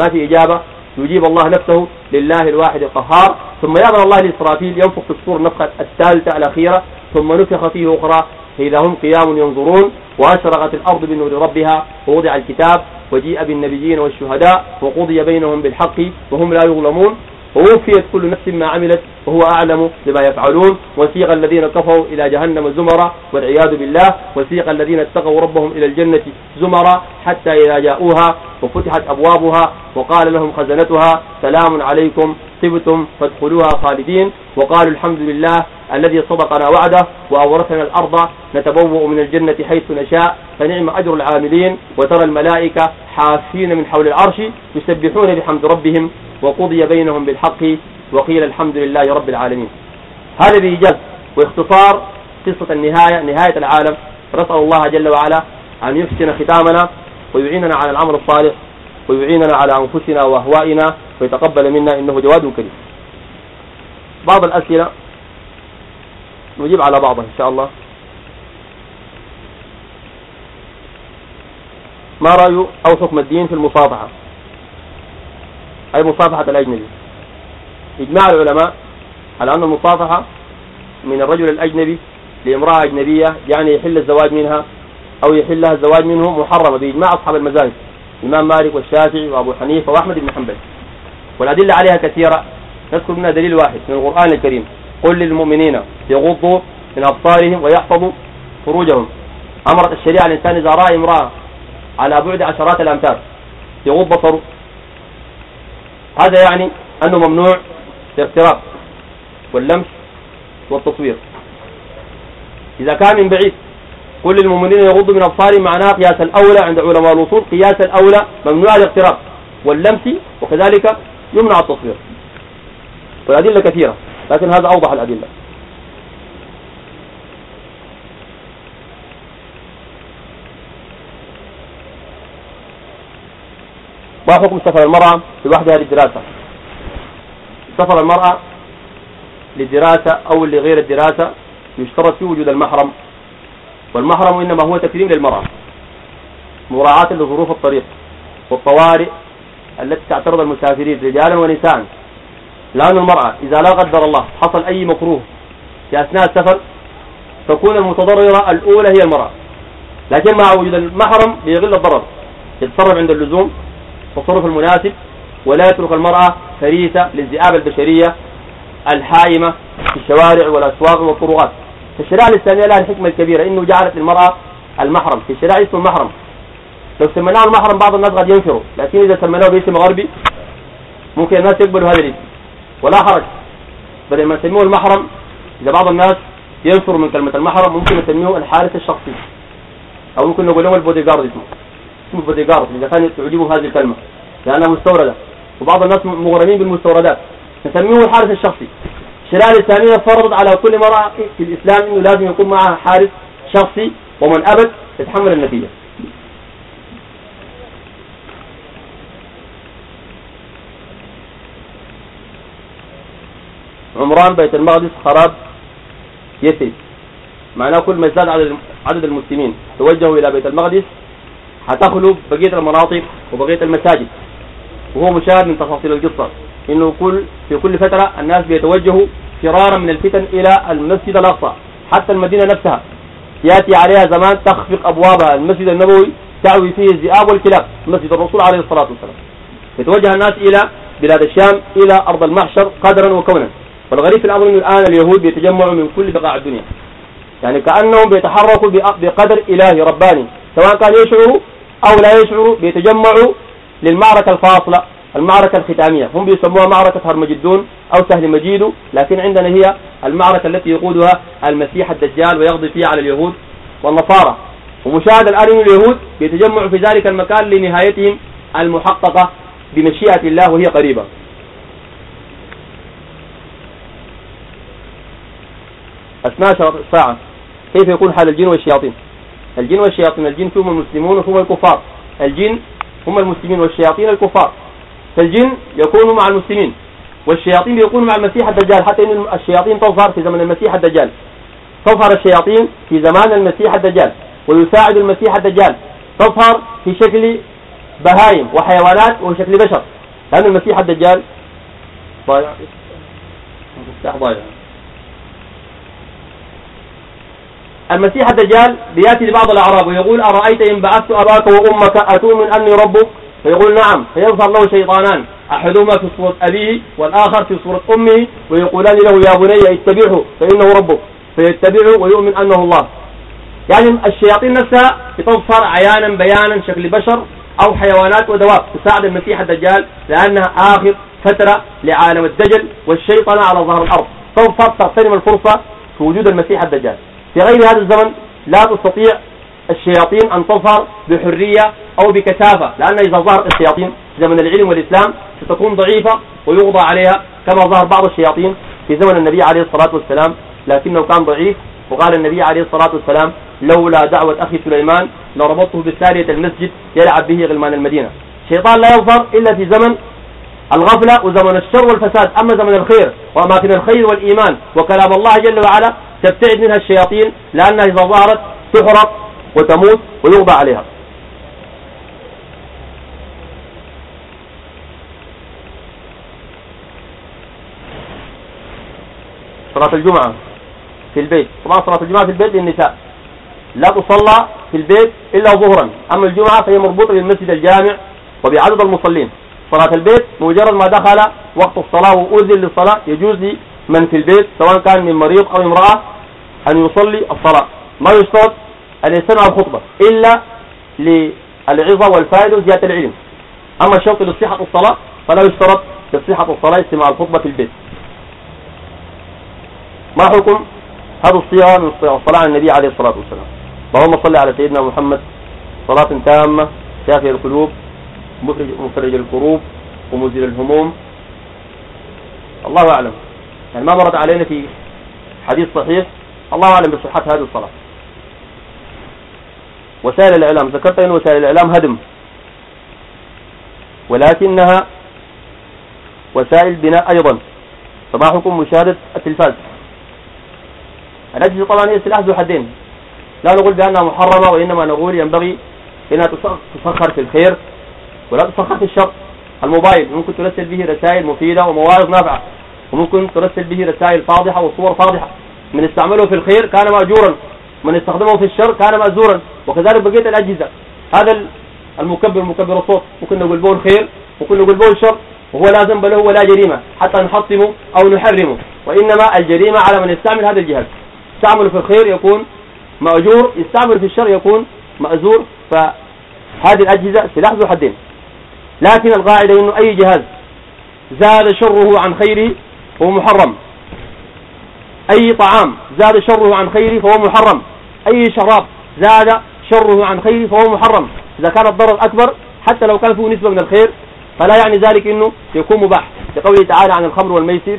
Speaker 1: ما في إجابة يجيب الله نفسه لله الواحد القهار ثم يأمر الله لإسرافيل ينفخ في الصور النفخة الثالثة الأخيرة ثم نفخ فيه أخرى إذا هم قيام ينظرون وأشرقت الأرض بنور ربها ووضع الكتاب وجيء بالنبيين والشهداء وقضي بينهم بالحق وهم لا يظلمون ووفيت كل نفس ما عملت وهو أعلم بما يفعلون وسيق الذين كفروا إلى جهنم زمرا والعياذ بالله وسيق الذين اتقوا ربهم إلى الجنة زمرا حتى إذا جاءوها وفتحت أبوابها وقال لهم خزنتها سلام عليكم طبتم فادخلوها خالدين وقالوا الحمد لله الذي صدقنا وعده وأورثنا الأرض نتبوأ من الجنة حيث نشاء فنعم أجر العاملين وترى الملائكة حافين من حول العرش يسبحون بحمد ربهم وقضي بينهم بالحق وقيل الحمد لله رب العالمين هذا بإيجاز واختصار قصة النهاية نهاية العالم نسأل الله جل وعلا أن يحسن ختامنا ويعيننا على العمل الصالح ويعيننا على أنفسنا وأهوائنا ويتقبل منا إنه جواد كريم بعض الأسئلة نجيب على بعضها إن شاء الله ما رأي أو حكم الدين في المصافحة أي مصافحة الأجنبي إجماع العلماء على أن المصافحة من الرجل الأجنبي لامرأة أجنبية يعني يحل الزواج منها أو يحلها الزواج منه محرمة بإجماع أصحاب المزاج الإمام مالك والشافعي وأبو حنيفة وأحمد بن حنبل والأدلة عليها كثيرة نذكر منها دليل واحد من القرآن الكريم قل للمؤمنين يغضوا من أبصارهم ويحفظوا فروجهم أمرت الشريعة الإنسان إذا رأى امرأة على بعد عشرات الأمتار يغض بصره هذا يعني أنه ممنوع الاقتراب واللمس والتصوير إذا كان من بعيد قل للمؤمنين يغضوا من أبصارهم معناه قياس الأولى عند علماء الوصول قياس الأولى ممنوع الاقتراب واللمس وكذلك يمنع التصوير والأدلة كثيرة لكن هذا أوضح الأدلة ما حكم سفر المرأة لوحدها للدراسة سفر المرأة للدراسة أو لغير الدراسة يشترط فيه وجود المحرم والمحرم إنما هو تكريم للمرأة مراعاة لظروف الطريق والطوارئ التي تعترض المسافرين رجالا ونساء لأن المرأة إذا لا قدر الله حصل أي مكروه في أثناء السفر تكون المتضررة الأولى هي المرأة لكن مع وجود المحرم ليقل الضرر يتصرف عند اللزوم تصرف المناسب ولا يترك المرأة فريسة للذئاب البشرية الحائمة في الشوارع والأسواق والطرقات الشريعة الإسلامية لها الحكمة الكبيرة إنه جعلت للمرأة المحرم في الشريعة اسمه المحرم لو سميناه المحرم بعض الناس قد ينفروا لكن إذا سميناه باسم غربي ممكن الناس يقبلوا هذا الاسم ولا حرج بل ما نسميه المحرم إذا بعض الناس ينفر من كلمة المحرم ممكن نسميه الحارس الشخصي أو ممكن نقول له البودي جارد اسمه اسمه البودي جارد إذا كان تعجبه هذه الكلمة لأنها مستوردة وبعض الناس مغرمين بالمستوردات نسميه الحارس الشخصي الشريعة الإسلامية فرضت على كل مرأة في الإسلام أنه لازم يكون معها حارس شخصي ومن أبد يتحمل النتيجة عمران بيت المقدس خراب يثرب معناه كل ما يزداد عدد عدد المسلمين توجهوا الى بيت المقدس هتخلو بقيه المناطق وبقيه المساجد وهو مشاهد من تفاصيل القصه انه كل في كل فتره الناس بيتوجهوا فرارا من الفتن الى المسجد الاقصى حتى المدينه نفسها ياتي عليها زمان تخفق ابوابها المسجد النبوي تعوي فيه الذئاب والكلاب مسجد الرسول عليه الصلاه والسلام يتوجه الناس الى بلاد الشام الى ارض المحشر قدرا وكونا والغريب في الأمر أنه الآن اليهود بيتجمعوا من كل بقاع الدنيا يعني كأنهم بيتحركوا بقدر إلهي رباني سواء كان يشعروا أو لا يشعروا بيتجمعوا للمعركة الفاصلة المعركة الختامية هم بيسموها معركة هرمجدون أو سهل مجيد لكن عندنا هي المعركة التي يقودها المسيح الدجال ويقضي فيها على اليهود والنصارى ومشاهد الآن اليهود بيتجمعوا في ذلك المكان لنهايتهم المحققة بمشيئة الله وهي قريبة 12 ساعة كيف يكون حال الجن والشياطين الجن والشياطين الجن هم المسلمون هم الكفار الجن هم المسلمين والشياطين الكفار فالجن يكون مع المسلمين والشياطين يكون مع المسيح الدجال حتى ان الشياطين تظهر في زمن المسيح الدجال تظهر الشياطين في زمان المسيح الدجال ويساعد المسيح الدجال تظهر في شكل بهائم وحيوانات وشكل بشر لأن المسيح الدجال ضايع ضايع المسيح الدجال بيأتي لبعض الأعراب ويقول أرأيت إن بعثت أباك وأمك أتؤمن أني ربك فيقول نعم فيظهر له شيطانان أحدهما في صورة أبيه والآخر في صورة أمه ويقولان له يا بني اتبعه فإنه ربك فيتبعه ويؤمن أنه الله يعني الشياطين نفسها بتظهر عيانا بيانا شكل بشر أو حيوانات ودواب تساعد المسيح الدجال لأنها آخر فترة لعالم الدجل والشيطنة على ظهر الأرض تظهر تغتنم الفرصة في وجود المسيح الدجال في غير هذا الزمن لا تستطيع الشياطين أن تظهر بحرية أو بكثافة لأن إذا ظهرت الشياطين زمن العلم والإسلام ستكون ضعيفة ويقضى عليها كما ظهر بعض الشياطين في زمن النبي عليه الصلاة والسلام لكنه كان ضعيف وقال النبي عليه الصلاة والسلام لولا دعوة أخي سليمان لربطته بالثانية المسجد يلعب به غلمان المدينة الشيطان لا يظهر إلا في زمن الغفلة وزمن الشر والفساد أما زمن الخير وأماكن الخير والإيمان وكلام الله جل وعلا تبتعد منها الشياطين لأنها إذا ظهرت تحرق وتموت ويغضى عليها صلاة الجمعة في البيت طبعا صلاة الجمعة في البيت للنساء لا تصلى في البيت إلا ظهرا أما الجمعة فهي مربوطة بالمسجد الجامع وبعدد المصلين صلاة البيت مجرد ما دخل وقت الصلاة وأذن للصلاة يجوز من في البيت سواء كان من مريض أو امرأة أن يصلي الصلاة ما يشترط أن يستمع الخطبة إلا للعظة والفائدة وزيادة العلم أما الشرط لصحة الصلاة فلا يشترط لصحة الصلاة استماع الخطبة في البيت ما حكم هذا الصيام من الصلاة على النبي عليه الصلاة والسلام اللهم صل على سيدنا محمد صلاة تامة شافية القلوب مخرج مفرج الكروب ومزيل الهموم الله أعلم يعني ما ورد علينا في حديث صحيح الله أعلم بصحة هذه الصلاة وسائل الإعلام ذكرت أن وسائل الإعلام هدم ولكنها وسائل بناء أيضا صباحكم مشاهدة التلفاز الأجهزة طبعا هي سلاح ذو حدين لا نقول بأنها محرمة وإنما نقول ينبغي أنها تسخر في الخير ولا تسخر في الشر الموبايل ممكن ترسل به رسائل مفيدة ومواعظ نافعة وممكن ترسل به رسائل فاضحة وصور فاضحة من استعمله في الخير كان مأجورا من استخدمه في الشر كان مأزورا وكذلك بقية الأجهزة هذا المكبر مكبر الصوت ممكن نقول به الخير ممكن نقول به الشر وهو لا ذنب له ولا جريمة حتى نحطمه أو نحرمه وإنما الجريمة على من يستعمل هذا الجهاز يستعمله في الخير يكون مأجور يستعمل في الشر يكون مأزور فهذه الأجهزة سلاح ذو حدين لكن القاعدة أنه أي جهاز زاد شره عن خيره فهو محرم أي طعام زاد شره عن خيره فهو محرم أي شراب زاد شره عن خيره فهو محرم إذا كان الضرر أكبر حتى لو كان فيه نسبة من الخير فلا يعني ذلك أنه يكون مباح لقوله تعالى عن الخمر والميسر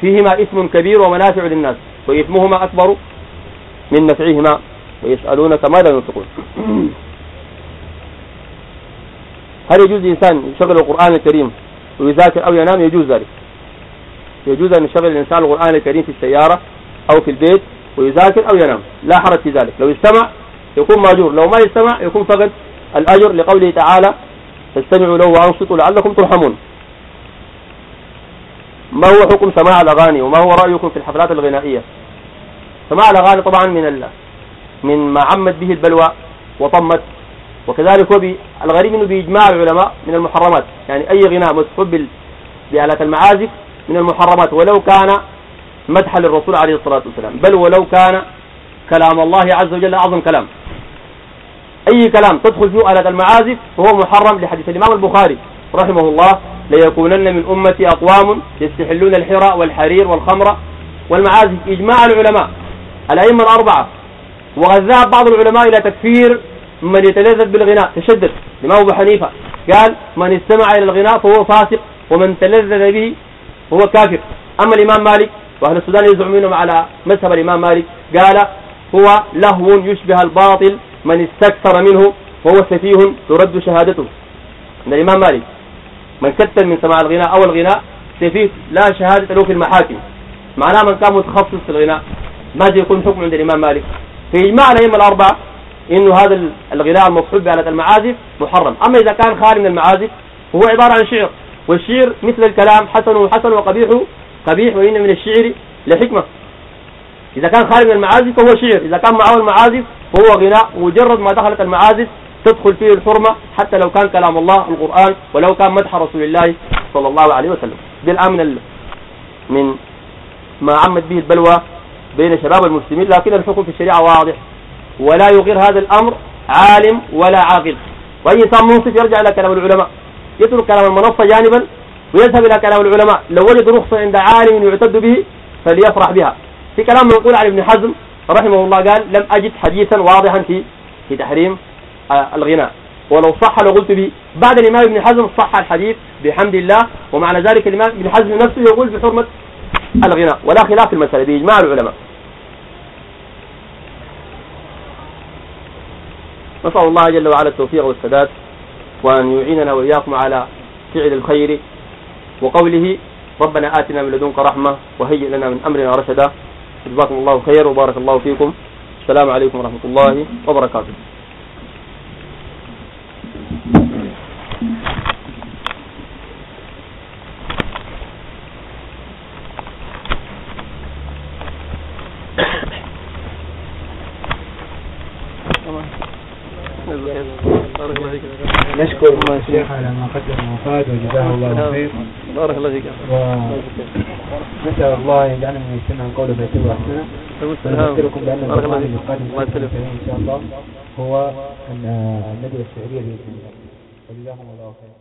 Speaker 1: فيهما إثم كبير ومنافع للناس وإثمهما أكبر من نفعهما ويسألونك ماذا ينفقون هل يجوز الإنسان يشغل القرآن الكريم ويذاكر أو ينام يجوز ذلك يجوز أن يشغل الإنسان القرآن الكريم في السيارة أو في البيت ويذاكر أو ينام لا حرج في ذلك لو استمع يكون ماجور لو ما استمع يكون فقد الأجر لقوله تعالى فاستمعوا له وأنصتوا لعلكم ترحمون ما هو حكم سماع الأغاني وما هو رأيكم في الحفلات الغنائية سماع الأغاني طبعا من الله من ما عمت به البلوى وطمت وكذلك هو الغريب أنه بإجماع العلماء من المحرمات يعني أي غناء مسحوب بآلات المعازف من المحرمات ولو كان مدحا للرسول عليه الصلاة والسلام بل ولو كان كلام الله عز وجل أعظم كلام أي كلام تدخل فيه آلة المعازف فهو محرم لحديث الإمام البخاري رحمه الله ليكونن من أمتي أقوام يستحلون الحرى والحرير والخمر والمعازف إجماع العلماء الأئمة الأربعة وقد ذهب بعض العلماء إلى تكفير من يتلذذ بالغناء تشدد الإمام أبو حنيفة قال من استمع إلى الغناء فهو فاسق ومن تلذذ به هو كافر أما الإمام مالك وأهل السودان يزعمونهم على مذهب الإمام مالك قال هو لهو يشبه الباطل من استكثر منه وهو سفيه ترد شهادته من الإمام مالك من كثر من سماع الغناء أو الغناء سفيه لا شهادة له في المحاكم معناه من كان متخصص في الغناء ماذا يكون حكم عند الإمام مالك في إجماع الأئمة الأربعة إنه هذا الغناء المصحوب بآلة المعازف محرم أما إذا كان خالي من المعازف هو عبارة عن شعر والشعر مثل الكلام حسن وحسن وقبيح قبيح وإن من الشعر لحكمة إذا كان خارج من المعازف فهو شعر إذا كان معه المعازف فهو غناء مجرد ما دخلت المعازف تدخل فيه الحرمة حتى لو كان كلام الله القرآن ولو كان مدح رسول الله صلى الله عليه وسلم دي الآن من, من ما عمت به البلوى بين شباب المسلمين لكن الحكم في الشريعة واضح ولا يغير هذا الأمر عالم ولا عاقل وأي إنسان منصف يرجع إلى كلام العلماء يترك كلام المنصة جانبا ويذهب إلى كلام العلماء لو وجد رخصة عند عالم يعتد به فليفرح بها في كلام منقول عن ابن حزم رحمه الله قال لم أجد حديثا واضحا في في تحريم آه، الغناء ولو صح لقلت به بعد الإمام ابن حزم صح الحديث بحمد الله ومعنى ذلك الإمام ابن حزم نفسه يقول بحرمة الغناء ولا خلاف في المسألة بإجماع العلماء نسأل الله جل وعلا التوفيق والسداد وأن يعيننا وإياكم على فعل الخير وقوله ربنا آتنا من لدنك رحمة وهيئ لنا من أمرنا رشدا جزاكم الله خير وبارك الله فيكم السلام عليكم ورحمة الله وبركاته Thank you. نشكر الشيخ على ما قدم وفاد وجزاه الله نعم. خير بارك الله فيك نسأل الله أن يجعلنا من يستمع القول فيتبع أحسنه نعم. ونذكركم بأن البرنامج القادم إن شاء الله هو أن الندوة الشعرية بإذن الله جزاكم الله خير